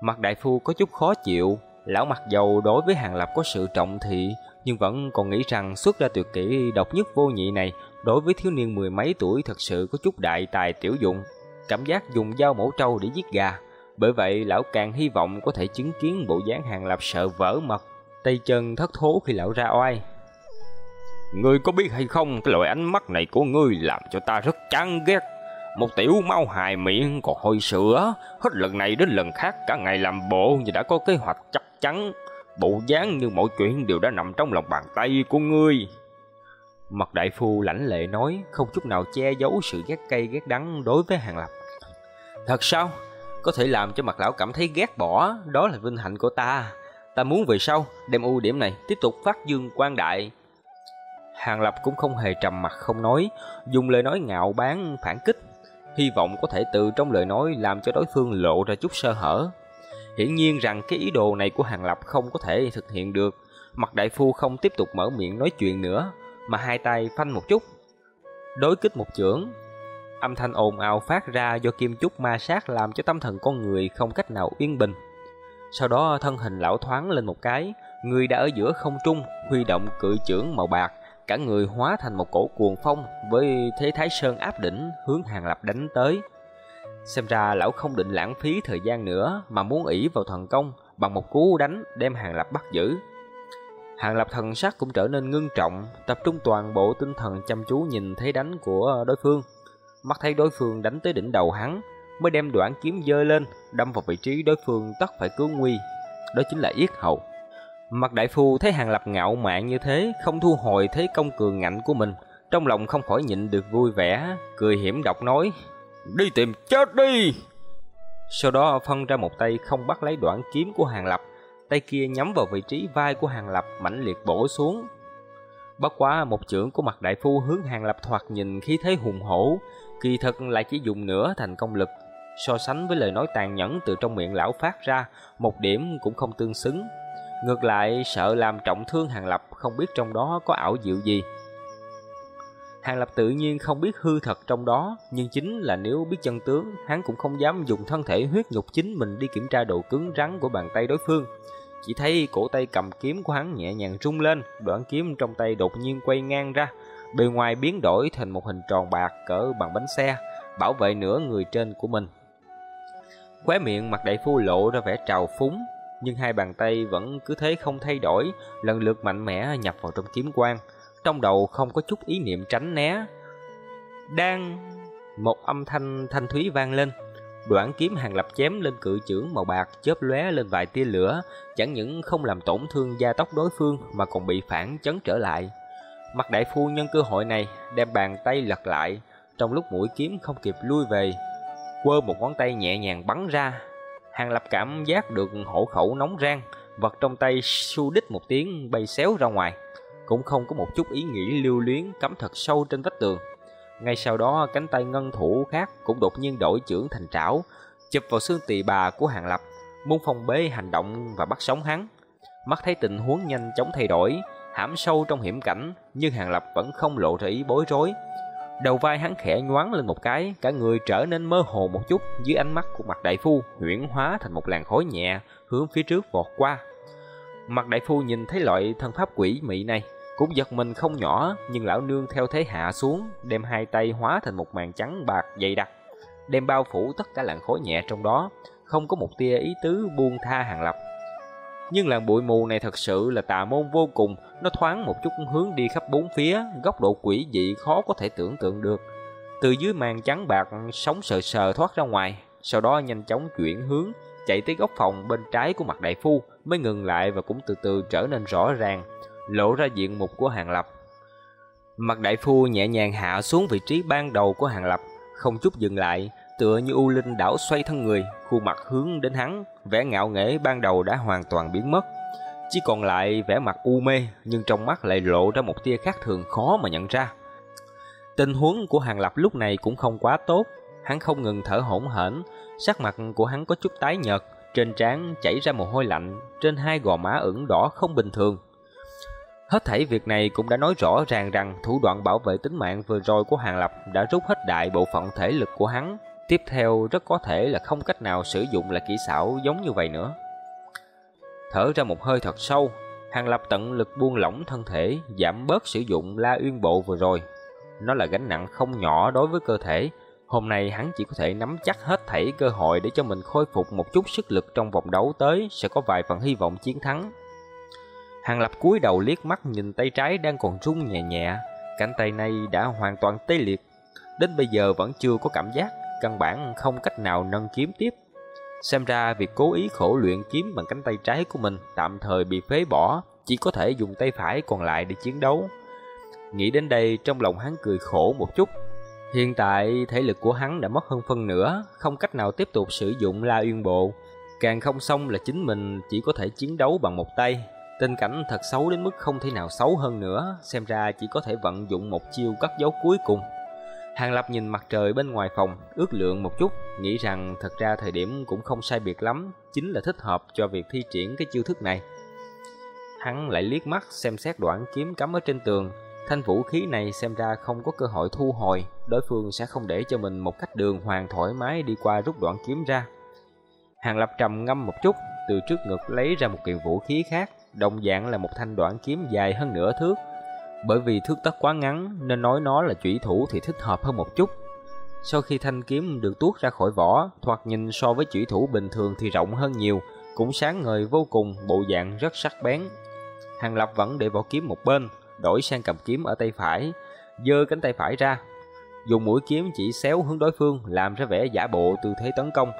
Mặt đại phu có chút khó chịu, lão mặt dầu đối với hàng lập có sự trọng thị, nhưng vẫn còn nghĩ rằng xuất ra tuyệt kỹ độc nhất vô nhị này đối với thiếu niên mười mấy tuổi thật sự có chút đại tài tiểu dụng. Cảm giác dùng dao mổ trâu để giết gà. Bởi vậy lão càng hy vọng có thể chứng kiến bộ dáng hàng lập sợ vỡ mật, tay chân thất thố khi lão ra oai.
Ngươi có biết hay không, cái loại ánh mắt này của ngươi làm cho ta rất chán ghét. Một tiểu mau hài miệng còn hôi sữa, hết lần này đến lần khác cả ngày làm bộ như đã có kế hoạch chắc chắn. Bộ dáng như mọi chuyện đều đã nằm trong lòng bàn tay của ngươi.
Mặt đại phu lãnh lệ nói, không chút nào che giấu sự ghét cay ghét đắng đối với Hàng Lập. Thật sao? Có thể làm cho mặt lão cảm thấy ghét bỏ, đó là vinh hạnh của ta. Ta muốn về sau, đem ưu điểm này tiếp tục phát dương quang đại. Hàng Lập cũng không hề trầm mặt không nói, dùng lời nói ngạo bán phản kích, hy vọng có thể từ trong lời nói làm cho đối phương lộ ra chút sơ hở. Hiển nhiên rằng cái ý đồ này của Hàng Lập không có thể thực hiện được, mặt đại phu không tiếp tục mở miệng nói chuyện nữa, mà hai tay phanh một chút. Đối kích một chưởng, âm thanh ồn ào phát ra do kim chúc ma sát làm cho tâm thần con người không cách nào yên bình. Sau đó thân hình lão thoáng lên một cái, người đã ở giữa không trung, huy động cự chưởng màu bạc, cả người hóa thành một cổ cuồng phong với thế thái sơn áp đỉnh hướng Hàng Lập đánh tới. Xem ra lão không định lãng phí thời gian nữa mà muốn ỷ vào thần công bằng một cú đánh đem Hàng Lập bắt giữ. Hàng Lập thần sắc cũng trở nên ngưng trọng, tập trung toàn bộ tinh thần chăm chú nhìn thấy đánh của đối phương. Mắt thấy đối phương đánh tới đỉnh đầu hắn, mới đem đoạn kiếm dơ lên, đâm vào vị trí đối phương tất phải cứu nguy. Đó chính là yết hầu. Mặt đại phu thấy Hàng Lập ngạo mạn như thế, không thu hồi thế công cường ngạnh của mình, trong lòng không khỏi nhịn được vui vẻ, cười hiểm độc nói: "Đi tìm chết đi!" Sau đó phân ra một tay không bắt lấy đoạn kiếm của Hàng Lập, tay kia nhắm vào vị trí vai của Hàng Lập mãnh liệt bổ xuống. Bất quá một chưởng của mặt đại phu hướng Hàng Lập thoạt nhìn khí thế hùng hổ, kỳ thực lại chỉ dùng nửa thành công lực. So sánh với lời nói tàn nhẫn từ trong miệng lão phát ra, một điểm cũng không tương xứng. Ngược lại sợ làm trọng thương Hàng Lập không biết trong đó có ảo diệu gì. Hàng Lập tự nhiên không biết hư thật trong đó, nhưng chính là nếu biết chân tướng, hắn cũng không dám dùng thân thể huyết nhục chính mình đi kiểm tra độ cứng rắn của bàn tay đối phương. Chỉ thấy cổ tay cầm kiếm của hắn nhẹ nhàng rung lên, đoạn kiếm trong tay đột nhiên quay ngang ra, bề ngoài biến đổi thành một hình tròn bạc cỡ bằng bánh xe, bảo vệ nửa người trên của mình. Khóe miệng mặt đại phu lộ ra vẻ trào phúng, nhưng hai bàn tay vẫn cứ thế không thay đổi, lần lượt mạnh mẽ nhập vào trong kiếm quang, trong đầu không có chút ý niệm tránh né. Đang một âm thanh thanh thúy vang lên, Đoạn kiếm hàng lập chém lên cự chưởng màu bạc chớp lóe lên vài tia lửa, chẳng những không làm tổn thương da tóc đối phương mà còn bị phản chấn trở lại. Mặt đại phu nhân cơ hội này đem bàn tay lật lại, trong lúc mũi kiếm không kịp lui về, quơ một ngón tay nhẹ nhàng bắn ra. Hàng lập cảm giác được hổ khẩu nóng rang, vật trong tay su đích một tiếng bay xéo ra ngoài, cũng không có một chút ý nghĩ lưu luyến cắm thật sâu trên vách tường. Ngay sau đó cánh tay ngân thủ khác cũng đột nhiên đổi chưởng thành trảo, chụp vào xương tỳ bà của Hàng Lập, muốn phong bế hành động và bắt sống hắn. Mắt thấy tình huống nhanh chóng thay đổi, hãm sâu trong hiểm cảnh, nhưng Hàng Lập vẫn không lộ ra ý bối rối. Đầu vai hắn khẽ nhoáng lên một cái, cả người trở nên mơ hồ một chút dưới ánh mắt của mặt đại phu, huyễn hóa thành một làn khói nhẹ, hướng phía trước vọt qua. Mặt đại phu nhìn thấy loại thân pháp quỷ mị này, cũng giật mình không nhỏ, nhưng lão nương theo thế hạ xuống, đem hai tay hóa thành một màn trắng bạc dày đặc, đem bao phủ tất cả làn khói nhẹ trong đó, không có một tia ý tứ buông tha hàng lập. Nhưng làn bụi mù này thật sự là tà môn vô cùng, nó thoáng một chút hướng đi khắp bốn phía, góc độ quỷ dị khó có thể tưởng tượng được. Từ dưới màn trắng bạc sóng sờ sờ thoát ra ngoài, sau đó nhanh chóng chuyển hướng, chạy tới góc phòng bên trái của mặt đại phu, mới ngừng lại và cũng từ từ trở nên rõ ràng lộ ra diện mục của Hàng Lập. Mặt đại phu nhẹ nhàng hạ xuống vị trí ban đầu của Hàng Lập, không chút dừng lại, tựa như u linh đảo xoay thân người, khuôn mặt hướng đến hắn, vẻ ngạo nghễ ban đầu đã hoàn toàn biến mất. Chỉ còn lại vẻ mặt u mê, nhưng trong mắt lại lộ ra một tia khác thường khó mà nhận ra. Tình huống của Hàng Lập lúc này cũng không quá tốt, hắn không ngừng thở hổn hển, sắc mặt của hắn có chút tái nhợt, trên trán chảy ra mồ hôi lạnh, trên hai gò má ửng đỏ không bình thường. Hết thảy việc này cũng đã nói rõ ràng rằng thủ đoạn bảo vệ tính mạng vừa rồi của Hàng Lập đã rút hết đại bộ phận thể lực của hắn. Tiếp theo rất có thể là không cách nào sử dụng lại kỹ xảo giống như vậy nữa. Thở ra một hơi thật sâu, Hàng Lập tận lực buông lỏng thân thể, giảm bớt sử dụng la uyên bộ vừa rồi. Nó là gánh nặng không nhỏ đối với cơ thể. Hôm nay hắn chỉ có thể nắm chắc hết thảy cơ hội để cho mình khôi phục một chút sức lực trong vòng đấu tới, sẽ có vài phần hy vọng chiến thắng. Hàng Lập cúi đầu liếc mắt nhìn tay trái đang còn rung nhẹ nhẹ, cánh tay này đã hoàn toàn tê liệt, đến bây giờ vẫn chưa có cảm giác, căn bản không cách nào nâng kiếm tiếp. Xem ra việc cố ý khổ luyện kiếm bằng cánh tay trái của mình tạm thời bị phế bỏ, chỉ có thể dùng tay phải còn lại để chiến đấu. Nghĩ đến đây trong lòng hắn cười khổ một chút. Hiện tại thể lực của hắn đã mất hơn phân nửa, không cách nào tiếp tục sử dụng La Uyên Bộ. Càng không xong là chính mình chỉ có thể chiến đấu bằng một tay. Tình cảnh thật xấu đến mức không thể nào xấu hơn nữa, xem ra chỉ có thể vận dụng một chiêu cắt dấu cuối cùng. Hàng Lập nhìn mặt trời bên ngoài phòng, ước lượng một chút, nghĩ rằng thật ra thời điểm cũng không sai biệt lắm, chính là thích hợp cho việc thi triển cái chiêu thức này. Hắn lại liếc mắt xem xét đoạn kiếm cắm ở trên tường, thanh vũ khí này xem ra không có cơ hội thu hồi, đối phương sẽ không để cho mình một cách đường hoàng thoải mái đi qua rút đoạn kiếm ra. Hàng Lập trầm ngâm một chút, từ trước ngực lấy ra một kiện vũ khí khác, đồng dạng là một thanh đoạn kiếm dài hơn nửa thước. Bởi vì thước tấc quá ngắn nên nói nó là chủy thủ thì thích hợp hơn một chút. Sau khi thanh kiếm được tuốt ra khỏi vỏ, thoạt nhìn so với chủy thủ bình thường thì rộng hơn nhiều, cũng sáng ngời vô cùng, bộ dạng rất sắc bén. Hàng Lập vẫn để vỏ kiếm một bên, đổi sang cầm kiếm ở tay phải, giơ cánh tay phải ra, dùng mũi kiếm chỉ xéo hướng đối phương, làm ra vẻ giả bộ tư thế tấn công.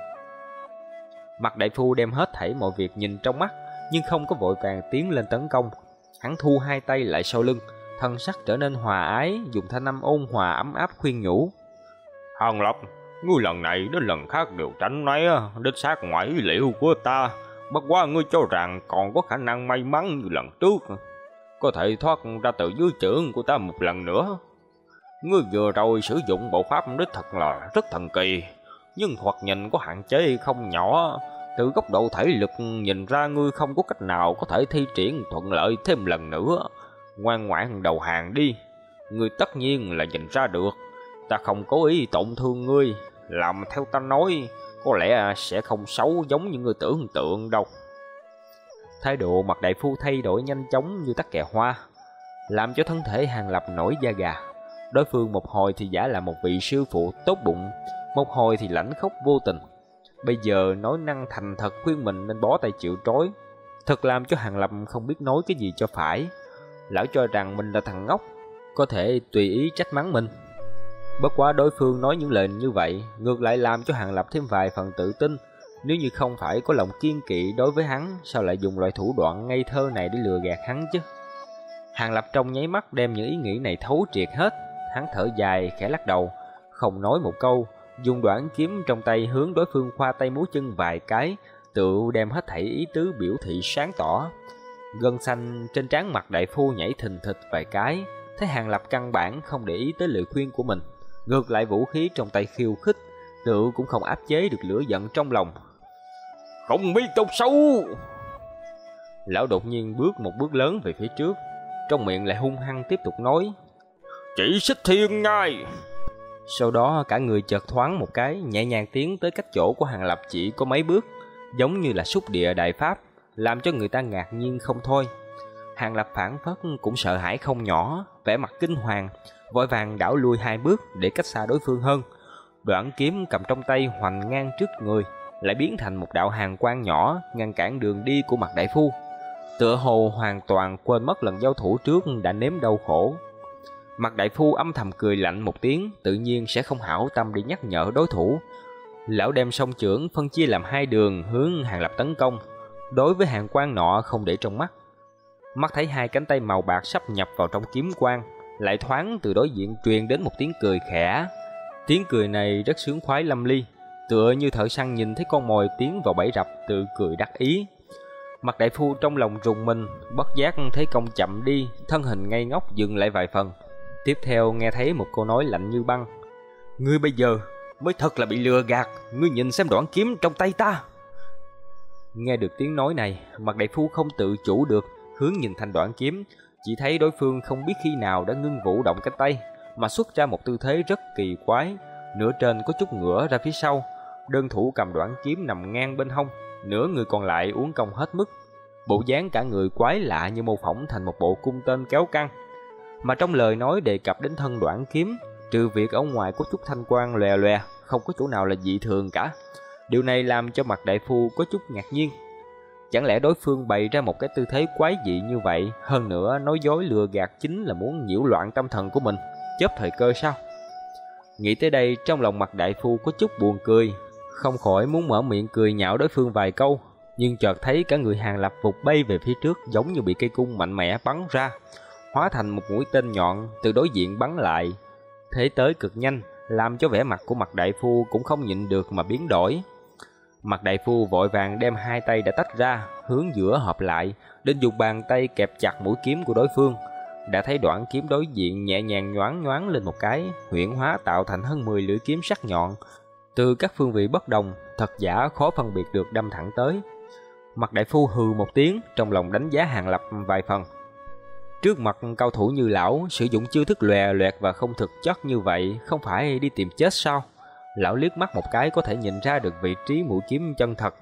Mặt đại phu đem hết thảy mọi việc nhìn trong mắt, nhưng không có vội vàng tiến lên tấn công. Hắn thu hai tay lại sau lưng, thân sắc trở nên hòa ái, dùng thanh âm ôn hòa ấm áp khuyên nhủ.
Hàng Lập, ngươi lần này đến lần khác đều tránh né, đích xác ngoại liệu của ta. Bất quá ngươi cho rằng còn có khả năng may mắn như lần trước. Có thể thoát ra từ dưới trưởng của ta một lần nữa. Ngươi vừa rồi sử dụng bộ pháp đích thật là rất thần kỳ, nhưng thoạt nhìn có hạn chế không nhỏ. Từ góc độ thể lực nhìn ra ngươi không có cách nào có thể thi triển thuận lợi thêm lần nữa. Ngoan ngoãn đầu hàng đi. Ngươi tất nhiên là nhìn ra được. Ta không cố ý tổn thương ngươi. Làm theo ta nói, có lẽ sẽ không xấu giống như ngươi tưởng tượng đâu.
Thái độ mặt đại phu thay đổi nhanh chóng như tắc kè hoa, làm cho thân thể hàng lập nổi da gà. Đối phương một hồi thì giả là một vị sư phụ tốt bụng, một hồi thì lãnh khốc vô tình. Bây giờ nói năng thành thật khuyên mình nên bó tay chịu trói. Thật làm cho Hàng Lập không biết nói cái gì cho phải. Lão cho rằng mình là thằng ngốc, có thể tùy ý trách mắng mình. Bất quá đối phương nói những lời như vậy, ngược lại làm cho Hàng Lập thêm vài phần tự tin. Nếu như không phải có lòng kiên kỵ đối với hắn, sao lại dùng loại thủ đoạn ngây thơ này để lừa gạt hắn chứ? Hàng Lập trong nháy mắt đem những ý nghĩ này thấu triệt hết. Hắn thở dài, khẽ lắc đầu, không nói một câu, dùng đoạn kiếm trong tay hướng đối phương khoa tay múa chân vài cái, tự đem hết thảy ý tứ biểu thị sáng tỏ. Gân xanh trên trán mặt đại phu nhảy thình thịch vài cái, thấy Hàng Lập căn bản không để ý tới lời khuyên của mình. Ngược lại vũ khí trong tay khiêu khích, tự cũng không áp chế được lửa giận trong lòng.
Không biết tốt xấu!
Lão đột nhiên bước một bước lớn về phía trước, trong miệng lại hung hăng tiếp tục nói.
Chỉ xích thiên ngay!
Sau đó cả người chợt thoáng một cái, nhẹ nhàng tiến tới cách chỗ của Hàng Lập chỉ có mấy bước, giống như là xúc địa đại pháp, làm cho người ta ngạc nhiên không thôi. Hàng Lập phản phất cũng sợ hãi không nhỏ, vẻ mặt kinh hoàng, vội vàng đảo lui hai bước để cách xa đối phương hơn. Đoạn kiếm cầm trong tay hoành ngang trước người, lại biến thành một đạo hàng quang nhỏ ngăn cản đường đi của mặt đại phu. Tựa hồ hoàn toàn quên mất lần giao thủ trước đã nếm đau khổ, Mặt đại phu âm thầm cười lạnh một tiếng, tự nhiên sẽ không hảo tâm đi nhắc nhở đối thủ. Lão đem song trưởng phân chia làm hai đường hướng hàng lập tấn công, đối với hàng quan nọ không để trong mắt. Mắt thấy hai cánh tay màu bạc sắp nhập vào trong kiếm quang, lại thoáng từ đối diện truyền đến một tiếng cười khẽ. Tiếng cười này rất sướng khoái lâm ly, tựa như thợ săn nhìn thấy con mồi tiến vào bẫy rập tự cười đắc ý. Mặt đại phu trong lòng rùng mình, bất giác thấy công chậm đi, thân hình ngây ngốc dừng lại vài phần, Tiếp theo nghe thấy một câu nói lạnh như băng. Ngươi bây giờ mới thật là bị lừa gạt, ngươi nhìn xem đoạn kiếm trong tay ta. Nghe được tiếng nói này, mặt đại phu không tự chủ được, hướng nhìn thanh đoạn kiếm, chỉ thấy đối phương không biết khi nào đã ngưng vũ động cánh tay, mà xuất ra một tư thế rất kỳ quái, nửa trên có chút ngửa ra phía sau, đơn thủ cầm đoạn kiếm nằm ngang bên hông, nửa người còn lại uống cong hết mức. Bộ dáng cả người quái lạ như mô phỏng thành một bộ cung tên kéo căng, mà trong lời nói đề cập đến thân đoạn kiếm, trừ việc ở ngoài có chút thanh quang lòe lòe, không có chỗ nào là dị thường cả. Điều này làm cho mặt đại phu có chút ngạc nhiên. Chẳng lẽ đối phương bày ra một cái tư thế quái dị như vậy, hơn nữa nói dối lừa gạt chính là muốn nhiễu loạn tâm thần của mình, chớp thời cơ sao? Nghĩ tới đây, trong lòng mặt đại phu có chút buồn cười, không khỏi muốn mở miệng cười nhạo đối phương vài câu, nhưng chợt thấy cả người hàng lập vụt bay về phía trước giống như bị cây cung mạnh mẽ bắn ra, hóa thành một mũi tên nhọn từ đối diện bắn lại. Thế tới cực nhanh, làm cho vẻ mặt của mặt đại phu cũng không nhịn được mà biến đổi. Mặt đại phu vội vàng đem hai tay đã tách ra, hướng giữa hợp lại, đến dùng bàn tay kẹp chặt mũi kiếm của đối phương. Đã thấy đoạn kiếm đối diện nhẹ nhàng nhoáng nhoáng lên một cái, huyễn hóa tạo thành hơn 10 lưỡi kiếm sắc nhọn. Từ các phương vị bất đồng, thật giả khó phân biệt được đâm thẳng tới. Mặt đại phu hừ một tiếng, trong lòng đánh giá hàng lập vài phần. Trước mặt cao thủ như lão, sử dụng chiêu thức lòe loẹt và không thực chất như vậy, không phải đi tìm chết sao? Lão liếc mắt một cái có thể nhìn ra được vị trí mũi kiếm chân thật.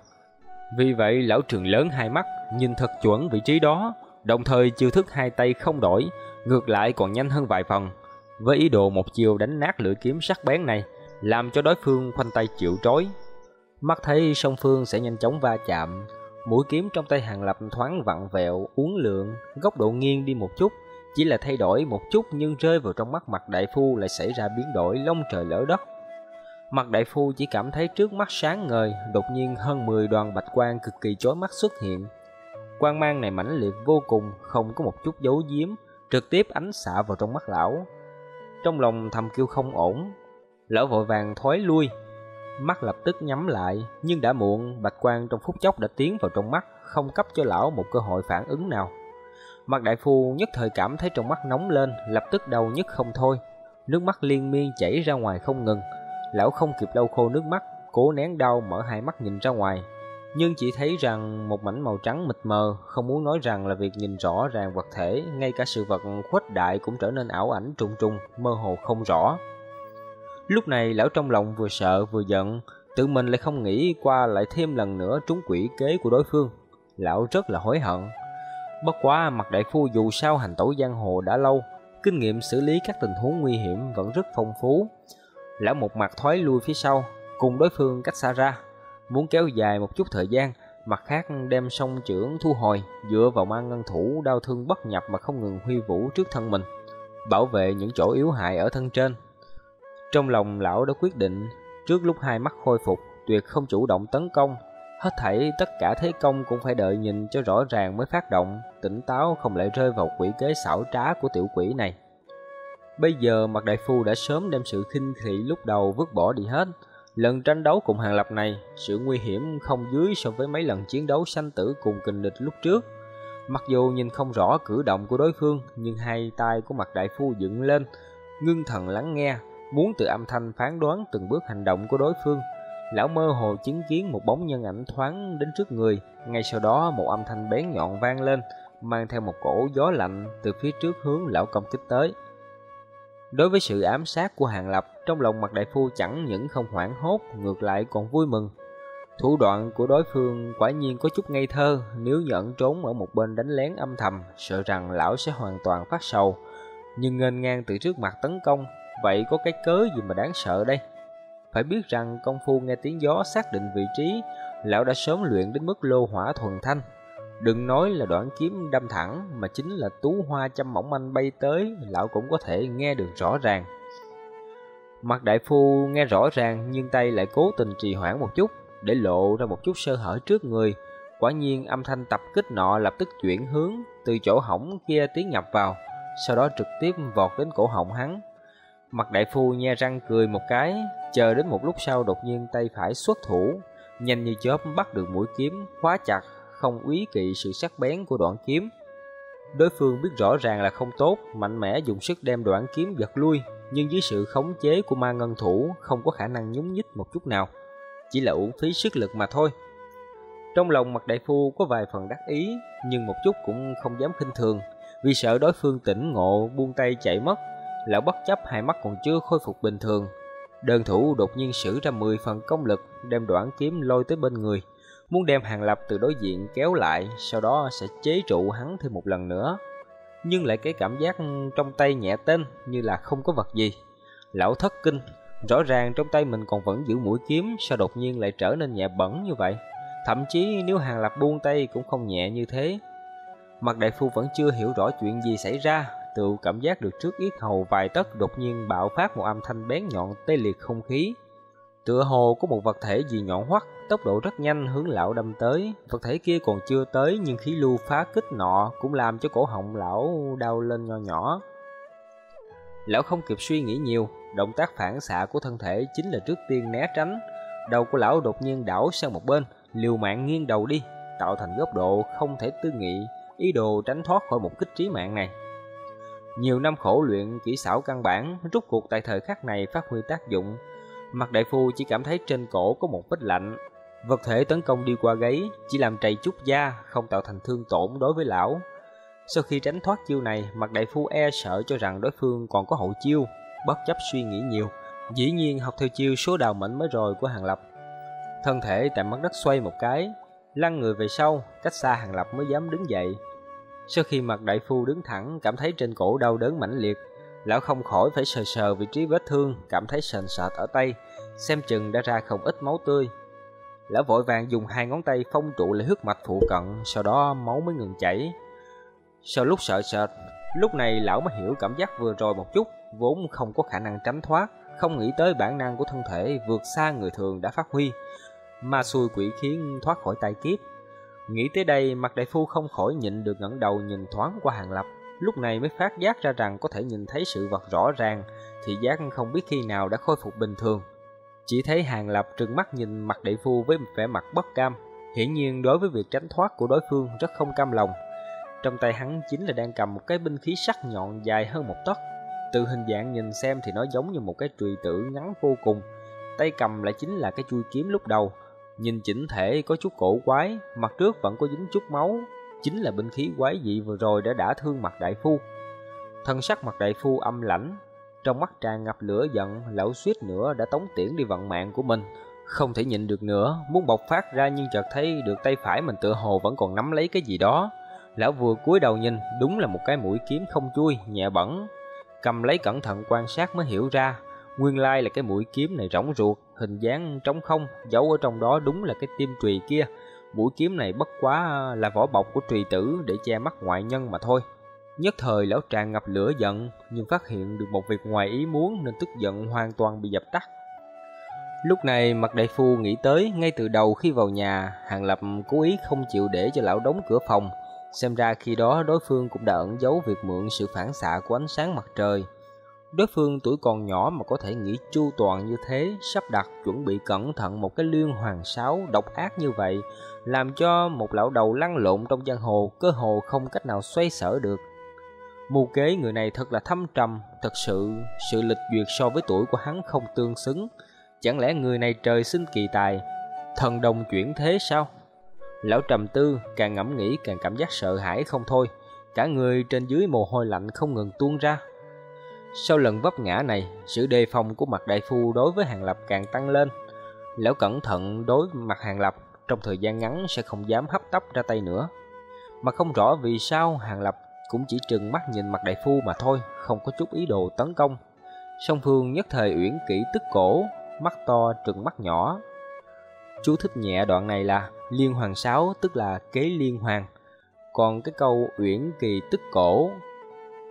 Vì vậy lão trường lớn hai mắt, nhìn thật chuẩn vị trí đó, đồng thời chiêu thức hai tay không đổi, ngược lại còn nhanh hơn vài phần. Với ý đồ một chiều đánh nát lưỡi kiếm sắc bén này, làm cho đối phương khoanh tay chịu trói. Mắt thấy song phương sẽ nhanh chóng va chạm, mũi kiếm trong tay Hàng Lập thoáng vặn vẹo, uốn lượn, góc độ nghiêng đi một chút, chỉ là thay đổi một chút nhưng rơi vào trong mắt mặt đại phu lại xảy ra biến đổi long trời lỡ đất. Mặt đại phu chỉ cảm thấy trước mắt sáng ngời, đột nhiên hơn 10 đoàn bạch quang cực kỳ chói mắt xuất hiện. Quang mang này mãnh liệt vô cùng, không có một chút giấu giếm, trực tiếp ánh xạ vào trong mắt lão. Trong lòng thầm kêu không ổn, lão vội vàng thoái lui, mắt lập tức nhắm lại, nhưng đã muộn, bạch quang trong phút chốc đã tiến vào trong mắt, không cấp cho lão một cơ hội phản ứng nào. Mặt đại phu nhất thời cảm thấy trong mắt nóng lên, lập tức đau nhức không thôi, nước mắt liên miên chảy ra ngoài không ngừng. Lão không kịp lau khô nước mắt, cố nén đau mở hai mắt nhìn ra ngoài, nhưng chỉ thấy rằng một mảnh màu trắng mịt mờ, không muốn nói rằng là việc nhìn rõ ràng vật thể, ngay cả sự vật khuếch đại cũng trở nên ảo ảnh trùng trùng, mơ hồ không rõ. Lúc này lão trong lòng vừa sợ vừa giận, tự mình lại không nghĩ qua lại thêm lần nữa trúng quỷ kế của đối phương. Lão rất là hối hận. Bất quá mặt đại phu dù sao hành tẩu giang hồ đã lâu, kinh nghiệm xử lý các tình huống nguy hiểm vẫn rất phong phú. Lão một mặt thoái lui phía sau, cùng đối phương cách xa ra, muốn kéo dài một chút thời gian, mặt khác đem song trưởng thu hồi, dựa vào mang ngân thủ đau thương bất nhập mà không ngừng huy vũ trước thân mình, bảo vệ những chỗ yếu hại ở thân trên. Trong lòng lão đã quyết định, trước lúc hai mắt khôi phục, tuyệt không chủ động tấn công. Hết thảy tất cả thế công cũng phải đợi nhìn cho rõ ràng mới phát động, tỉnh táo không lại rơi vào quỷ kế xảo trá của tiểu quỷ này. Bây giờ mặt đại phu đã sớm đem sự khinh thị lúc đầu vứt bỏ đi hết. Lần tranh đấu cùng hàng lập này, sự nguy hiểm không dưới so với mấy lần chiến đấu sanh tử cùng kình địch lúc trước. Mặc dù nhìn không rõ cử động của đối phương, nhưng hai tay của mặt đại phu dựng lên, ngưng thần lắng nghe, muốn từ âm thanh phán đoán từng bước hành động của đối phương. Lão mơ hồ chứng kiến một bóng nhân ảnh thoáng đến trước người, ngay sau đó một âm thanh bén nhọn vang lên, mang theo một cổ gió lạnh từ phía trước hướng lão công kích tới. Đối với sự ám sát của Hàng Lập, trong lòng mặt đại phu chẳng những không hoảng hốt, ngược lại còn vui mừng. Thủ đoạn của đối phương quả nhiên có chút ngây thơ, nếu nhận trốn ở một bên đánh lén âm thầm, sợ rằng lão sẽ hoàn toàn phát sầu. Nhưng ngênh ngang từ trước mặt tấn công, Vậy có cái cớ gì mà đáng sợ đây? Phải biết rằng công phu nghe tiếng gió xác định vị trí, lão đã sớm luyện đến mức lô hỏa thuần thanh. Đừng nói là đoạn kiếm đâm thẳng, mà chính là tú hoa châm mỏng manh bay tới, lão cũng có thể nghe được rõ ràng. Mặt đại phu nghe rõ ràng nhưng tay lại cố tình trì hoãn một chút, để lộ ra một chút sơ hở trước người. Quả nhiên âm thanh tập kích nọ lập tức chuyển hướng, từ chỗ hỏng kia tiến nhập vào, sau đó trực tiếp vọt đến cổ họng hắn. Mặt đại phu nhe răng cười một cái, chờ đến một lúc sau đột nhiên tay phải xuất thủ, nhanh như chớp bắt được mũi kiếm, khóa chặt, không úy kỵ sự sắc bén của đoạn kiếm. Đối phương biết rõ ràng là không tốt, mạnh mẽ dùng sức đem đoạn kiếm giật lui, nhưng dưới sự khống chế của ma ngân thủ không có khả năng nhúng nhích một chút nào, chỉ là uổng phí sức lực mà thôi. Trong lòng mặt đại phu có vài phần đắc ý, nhưng một chút cũng không dám khinh thường, vì sợ đối phương tỉnh ngộ buông tay chạy mất, lão bất chấp hai mắt còn chưa khôi phục bình thường. Đơn thủ đột nhiên sử ra 10 phần công lực, đem đoạn kiếm lôi tới bên người, muốn đem hàng lập từ đối diện kéo lại, sau đó sẽ chế trụ hắn thêm một lần nữa. Nhưng lại cái cảm giác trong tay nhẹ tên như là không có vật gì. Lão thất kinh, rõ ràng trong tay mình còn vẫn giữ mũi kiếm, sao đột nhiên lại trở nên nhẹ bẩn như vậy. Thậm chí nếu hàng lập buông tay cũng không nhẹ như thế. Mặt đại phu vẫn chưa hiểu rõ chuyện gì xảy ra, tự cảm giác được trước yết hầu vài tấc đột nhiên bạo phát một âm thanh bén nhọn tê liệt không khí. Tựa hồ có một vật thể gì nhọn hoắt, tốc độ rất nhanh hướng lão đâm tới. Vật thể kia còn chưa tới nhưng khí lưu phá kích nọ cũng làm cho cổ họng lão đau lên nho nhỏ. Lão không kịp suy nghĩ nhiều, động tác phản xạ của thân thể chính là trước tiên né tránh. Đầu của lão đột nhiên đảo sang một bên, liều mạng nghiêng đầu đi, tạo thành góc độ không thể tư nghị, ý đồ tránh thoát khỏi một kích trí mạng này. Nhiều năm khổ luyện kỹ xảo căn bản, rút cuộc tại thời khắc này phát huy tác dụng. Mặt đại phu chỉ cảm thấy trên cổ có một vết lạnh. Vật thể tấn công đi qua gáy, chỉ làm trầy chút da, không tạo thành thương tổn đối với lão. Sau khi tránh thoát chiêu này, mặt đại phu e sợ cho rằng đối phương còn có hậu chiêu, bất chấp suy nghĩ nhiều. Dĩ nhiên học theo chiêu số đào mảnh mới rồi của Hàng Lập. Thân thể tại mặt đất xoay một cái, lăn người về sau, cách xa Hàng Lập mới dám đứng dậy. Sau khi mặt đại phu đứng thẳng, cảm thấy trên cổ đau đớn mãnh liệt, lão không khỏi phải sờ sờ vị trí vết thương, cảm thấy sền sệt ở tay, xem chừng đã ra không ít máu tươi. Lão vội vàng dùng hai ngón tay phong trụ lại huyết mạch phụ cận, sau đó máu mới ngừng chảy. Sau lúc sợ sệt, lúc này lão mới hiểu cảm giác vừa rồi một chút, vốn không có khả năng tránh thoát, không nghĩ tới bản năng của thân thể vượt xa người thường đã phát huy, mà xui quỷ khiến thoát khỏi tai kiếp. Nghĩ tới đây, mặt đại phu không khỏi nhịn được ngẩng đầu nhìn thoáng qua hàng lập, lúc này mới phát giác ra rằng có thể nhìn thấy sự vật rõ ràng, thì giác không biết khi nào đã khôi phục bình thường. Chỉ thấy hàng lập trừng mắt nhìn mặt đại phu với vẻ mặt bất cam, hiển nhiên đối với việc tránh thoát của đối phương rất không cam lòng. Trong tay hắn chính là đang cầm một cái binh khí sắc nhọn dài hơn một tấc. Từ hình dạng nhìn xem thì nó giống như một cái trùy tử ngắn vô cùng. Tay cầm lại chính là cái chui kiếm lúc đầu, Nhìn chỉnh thể có chút cổ quái, mặt trước vẫn có dính chút máu, chính là binh khí quái dị vừa rồi đã đả thương mặt đại phu. Thân sắc mặt đại phu âm lãnh, trong mắt tràn ngập lửa giận, lão suýt nữa đã tống tiễn đi vận mạng của mình. Không thể nhịn được nữa, muốn bộc phát ra nhưng chợt thấy được tay phải mình tựa hồ vẫn còn nắm lấy cái gì đó. Lão vừa cúi đầu nhìn, đúng là một cái mũi kiếm không chui, nhẹ bẩn. Cầm lấy cẩn thận quan sát mới hiểu ra, Nguyên lai là cái mũi kiếm này rỗng ruột, hình dáng trống không, giấu ở trong đó đúng là cái tim trùy kia. Mũi kiếm này bất quá là vỏ bọc của trùy tử để che mắt ngoại nhân mà thôi. Nhất thời lão tràn ngập lửa giận, nhưng phát hiện được một việc ngoài ý muốn nên tức giận hoàn toàn bị dập tắt. Lúc này mặt đại phu nghĩ tới ngay từ đầu khi vào nhà, Hàng Lập cố ý không chịu để cho lão đóng cửa phòng. Xem ra khi đó đối phương cũng đã ẩn giấu việc mượn sự phản xạ của ánh sáng mặt trời. Đối phương tuổi còn nhỏ mà có thể nghĩ chu toàn như thế, sắp đặt chuẩn bị cẩn thận một cái liên hoàng sáo độc ác như vậy, làm cho một lão đầu lăn lộn trong giang hồ cơ hồ không cách nào xoay sở được. Mưu kế người này thật là thâm trầm, thật sự sự lịch duyệt so với tuổi của hắn không tương xứng. Chẳng lẽ người này trời sinh kỳ tài, thần đồng chuyển thế sao? Lão trầm tư, càng ngẫm nghĩ càng cảm giác sợ hãi không thôi, cả người trên dưới mồ hôi lạnh không ngừng tuôn ra. Sau lần vấp ngã này, sự đề phòng của mặt đại phu đối với Hàng Lập càng tăng lên. Lão cẩn thận đối mặt Hàng Lập, trong thời gian ngắn sẽ không dám hấp tấp ra tay nữa. Mà không rõ vì sao Hàng Lập cũng chỉ trừng mắt nhìn mặt đại phu mà thôi, không có chút ý đồ tấn công. Song phương nhất thời uyển kỹ tức cổ, mắt to trừng mắt nhỏ. Chú thích nhẹ đoạn này là liên hoàng sáo tức là kế liên hoàng. Còn cái câu uyển kỳ tức cổ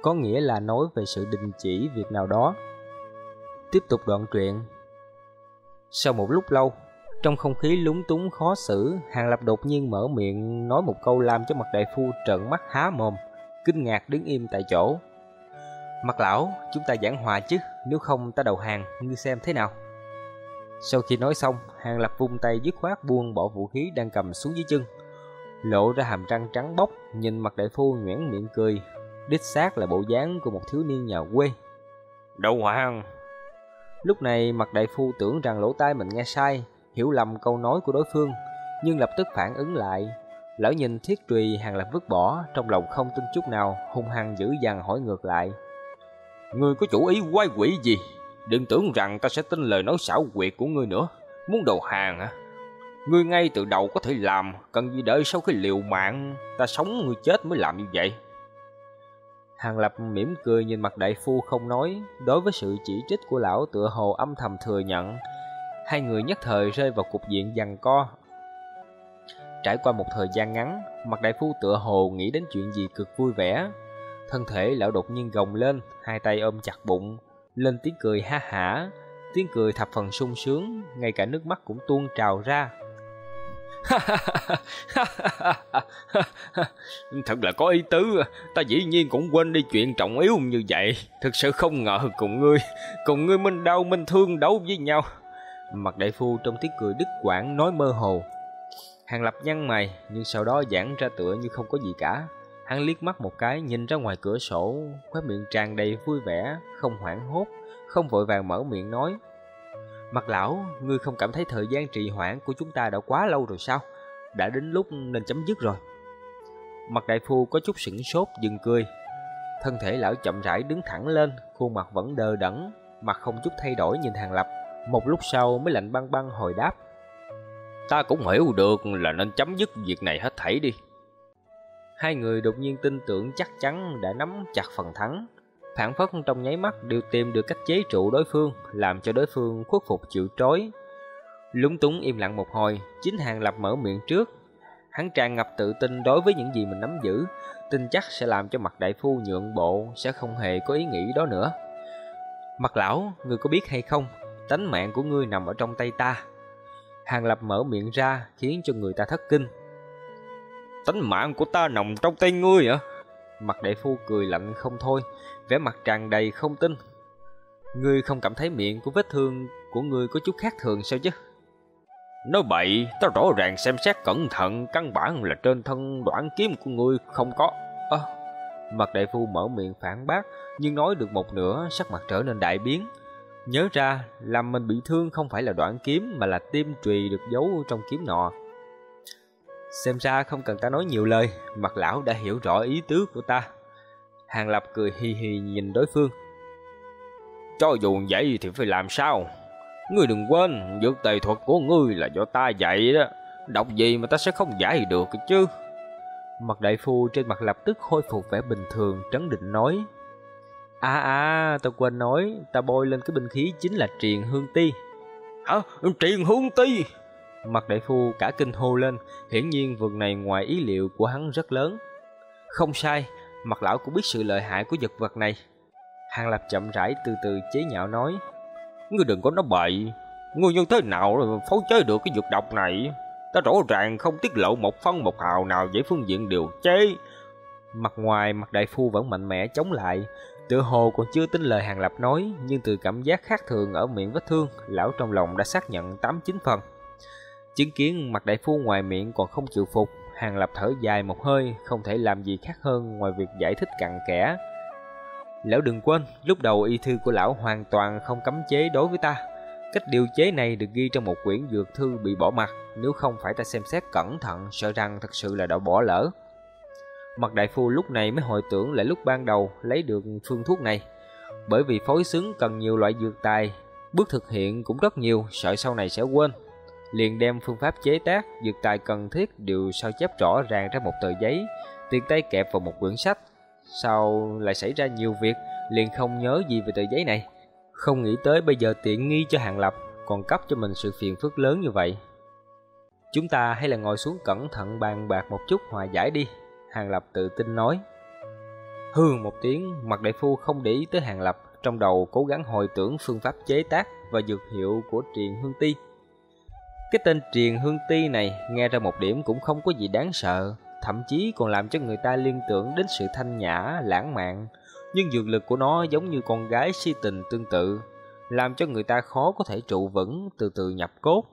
có nghĩa là nói về sự đình chỉ việc nào đó. Tiếp tục đoạn truyện. Sau một lúc lâu, trong không khí lúng túng khó xử, Hàng Lập đột nhiên mở miệng nói một câu làm cho mặt đại phu trợn mắt há mồm, kinh ngạc đứng im tại chỗ. Mặt lão, chúng ta giảng hòa chứ, nếu không ta đầu hàng, ngươi xem thế nào. Sau khi nói xong, Hàng Lập vung tay dứt khoát buông bỏ vũ khí đang cầm xuống dưới chân. Lộ ra hàm răng trắng bóc, nhìn mặt đại phu nhoẻn miệng cười, đích xác là bộ dáng của một thiếu niên nhà quê.
Đậu hoàng!
Lúc này mặt đại phu tưởng rằng lỗ tai mình nghe sai, hiểu lầm câu nói của đối phương, nhưng lập tức phản ứng lại. Lão nhìn thiết trùy hàng lập vứt bỏ, trong lòng không tin chút nào, hung hăng dữ dằn hỏi ngược lại.
Ngươi có chủ ý quái quỷ gì? Đừng tưởng rằng ta sẽ tin lời nói xảo quyệt của ngươi nữa. Muốn đầu hàng hả? Ngươi ngay từ đầu có thể làm, cần gì đợi sau khi liều mạng, ta sống ngươi chết mới làm như vậy.
Hàng Lập mỉm cười nhìn mặt đại phu không nói, đối với sự chỉ trích của lão tựa hồ âm thầm thừa nhận. Hai người nhất thời rơi vào cục diện giằng co. Trải qua một thời gian ngắn, mặt đại phu tựa hồ nghĩ đến chuyện gì cực vui vẻ. Thân thể lão đột nhiên gồng lên, hai tay ôm chặt bụng, lên tiếng cười ha hả. tiếng cười thập phần sung sướng, ngay cả nước mắt cũng tuôn trào ra. (laughs)
Thật là có ý tứ, ta dĩ nhiên cũng quên đi chuyện trọng yếu như vậy. Thực sự không ngờ cùng ngươi, cùng ngươi minh đau minh thương đấu với nhau.
Mặt đại phu trong tiếng cười đứt quãng nói mơ hồ. Hàng lập nhăn mày, nhưng sau đó giãn ra tựa như không có gì cả. Hắn liếc mắt một cái nhìn ra ngoài cửa sổ, khóe miệng tràn đầy vui vẻ, không hoảng hốt, không vội vàng mở miệng nói. Mặt lão, ngươi không cảm thấy thời gian trì hoãn của chúng ta đã quá lâu rồi sao? Đã đến lúc nên chấm dứt rồi. Mặt đại phu có chút sửng sốt dừng cười. Thân thể lão chậm rãi đứng thẳng lên, khuôn mặt vẫn đờ đẫn, mặt không chút thay đổi nhìn Hàng Lập. Một lúc sau mới lạnh băng băng hồi đáp.
Ta cũng hiểu được là nên chấm dứt việc này hết thảy đi.
Hai người đột nhiên tin tưởng chắc chắn đã nắm chặt phần thắng. Phản phất trong nháy mắt đều tìm được cách chế trụ đối phương, làm cho đối phương khuất phục chịu trói. Lúng túng im lặng một hồi, chính Hàng Lập mở miệng trước. Hắn tràn ngập tự tin đối với những gì mình nắm giữ, tin chắc sẽ làm cho mặt đại phu nhượng bộ, sẽ không hề có ý nghĩ đó nữa. Mặt lão, ngươi có biết hay không, tánh mạng của ngươi nằm ở trong tay ta. Hàng Lập mở miệng ra khiến cho người ta thất kinh.
Tánh mạng của ta nằm trong tay ngươi hả?
Mặt đại phu cười lạnh không thôi, vẻ mặt tràn đầy không tin. Ngươi không cảm thấy miệng của vết thương của ngươi có chút khác thường sao chứ?
Nói bậy, ta rõ ràng xem xét cẩn thận, căn bản là trên thân đoạn kiếm của ngươi không có.
À, mặt đại phu mở miệng phản bác, nhưng nói được một nửa, sắc mặt trở nên đại biến. Nhớ ra, làm mình bị thương không phải là đoạn kiếm mà là tim trùy được giấu trong kiếm nọ. Xem ra không cần ta nói nhiều lời, mặt lão đã hiểu rõ ý tứ của ta. Hàng Lập cười hi hi nhìn đối phương.
Cho dù vậy thì phải làm sao? Ngươi đừng quên, dược tề thuật của ngươi là do ta dạy đó. Đọc gì mà ta sẽ không giải được chứ.
Mặt đại phu trên mặt lập tức khôi phục vẻ bình thường, trấn định nói. À à, ta quên nói, ta bôi lên cái binh khí chính là triền hương ti.
Hả? Triền hương ti?
Mặt đại phu cả kinh hô lên, hiển nhiên vượt này ngoài ý liệu của hắn rất lớn. Không sai, mặt lão cũng biết sự lợi hại của vật vật này. Hàng Lập chậm rãi từ từ chế nhạo nói,
Ngươi đừng có nói bậy, ngươi như thế nào phối chế được cái dược độc này? Ta rõ ràng không tiết lộ một phân một hào nào về phương diện điều chế.
Mặt ngoài mặt đại phu vẫn mạnh mẽ chống lại, tựa hồ còn chưa tin lời Hàng Lập nói, nhưng từ cảm giác khác thường ở miệng vết thương, lão trong lòng đã xác nhận 8-9 phần. Chứng kiến mặt đại phu ngoài miệng còn không chịu phục, Hàng Lập thở dài một hơi, không thể làm gì khác hơn ngoài việc giải thích cặn kẽ. Lão đừng quên, lúc đầu y thư của lão hoàn toàn không cấm chế đối với ta. Cách điều chế này được ghi trong một quyển dược thư bị bỏ mặt, nếu không phải ta xem xét cẩn thận, sợ rằng thật sự là đã bỏ lỡ. Mặt đại phu lúc này mới hồi tưởng lại lúc ban đầu lấy được phương thuốc này. Bởi vì phối xứng cần nhiều loại dược tài, bước thực hiện cũng rất nhiều, sợ sau này sẽ quên liền đem phương pháp chế tác, dược tài cần thiết đều sao chép rõ ràng ra một tờ giấy, tiện tay kẹp vào một quyển sách. Sau lại xảy ra nhiều việc, liền không nhớ gì về tờ giấy này. Không nghĩ tới bây giờ tiện nghi cho Hàng Lập, còn cấp cho mình sự phiền phức lớn như vậy. Chúng ta hay là ngồi xuống cẩn thận bàn bạc một chút hòa giải đi, Hàng Lập tự tin nói. Hương một tiếng, mặt đại phu không để ý tới Hàng Lập, trong đầu cố gắng hồi tưởng phương pháp chế tác và dược hiệu của triền hương ti. Cái tên Triền Hương Ti này nghe ra một điểm cũng không có gì đáng sợ, thậm chí còn làm cho người ta liên tưởng đến sự thanh nhã, lãng mạn. Nhưng dược lực của nó giống như con gái si tình tương tự, làm cho người ta khó có thể trụ vững từ từ nhập cốt.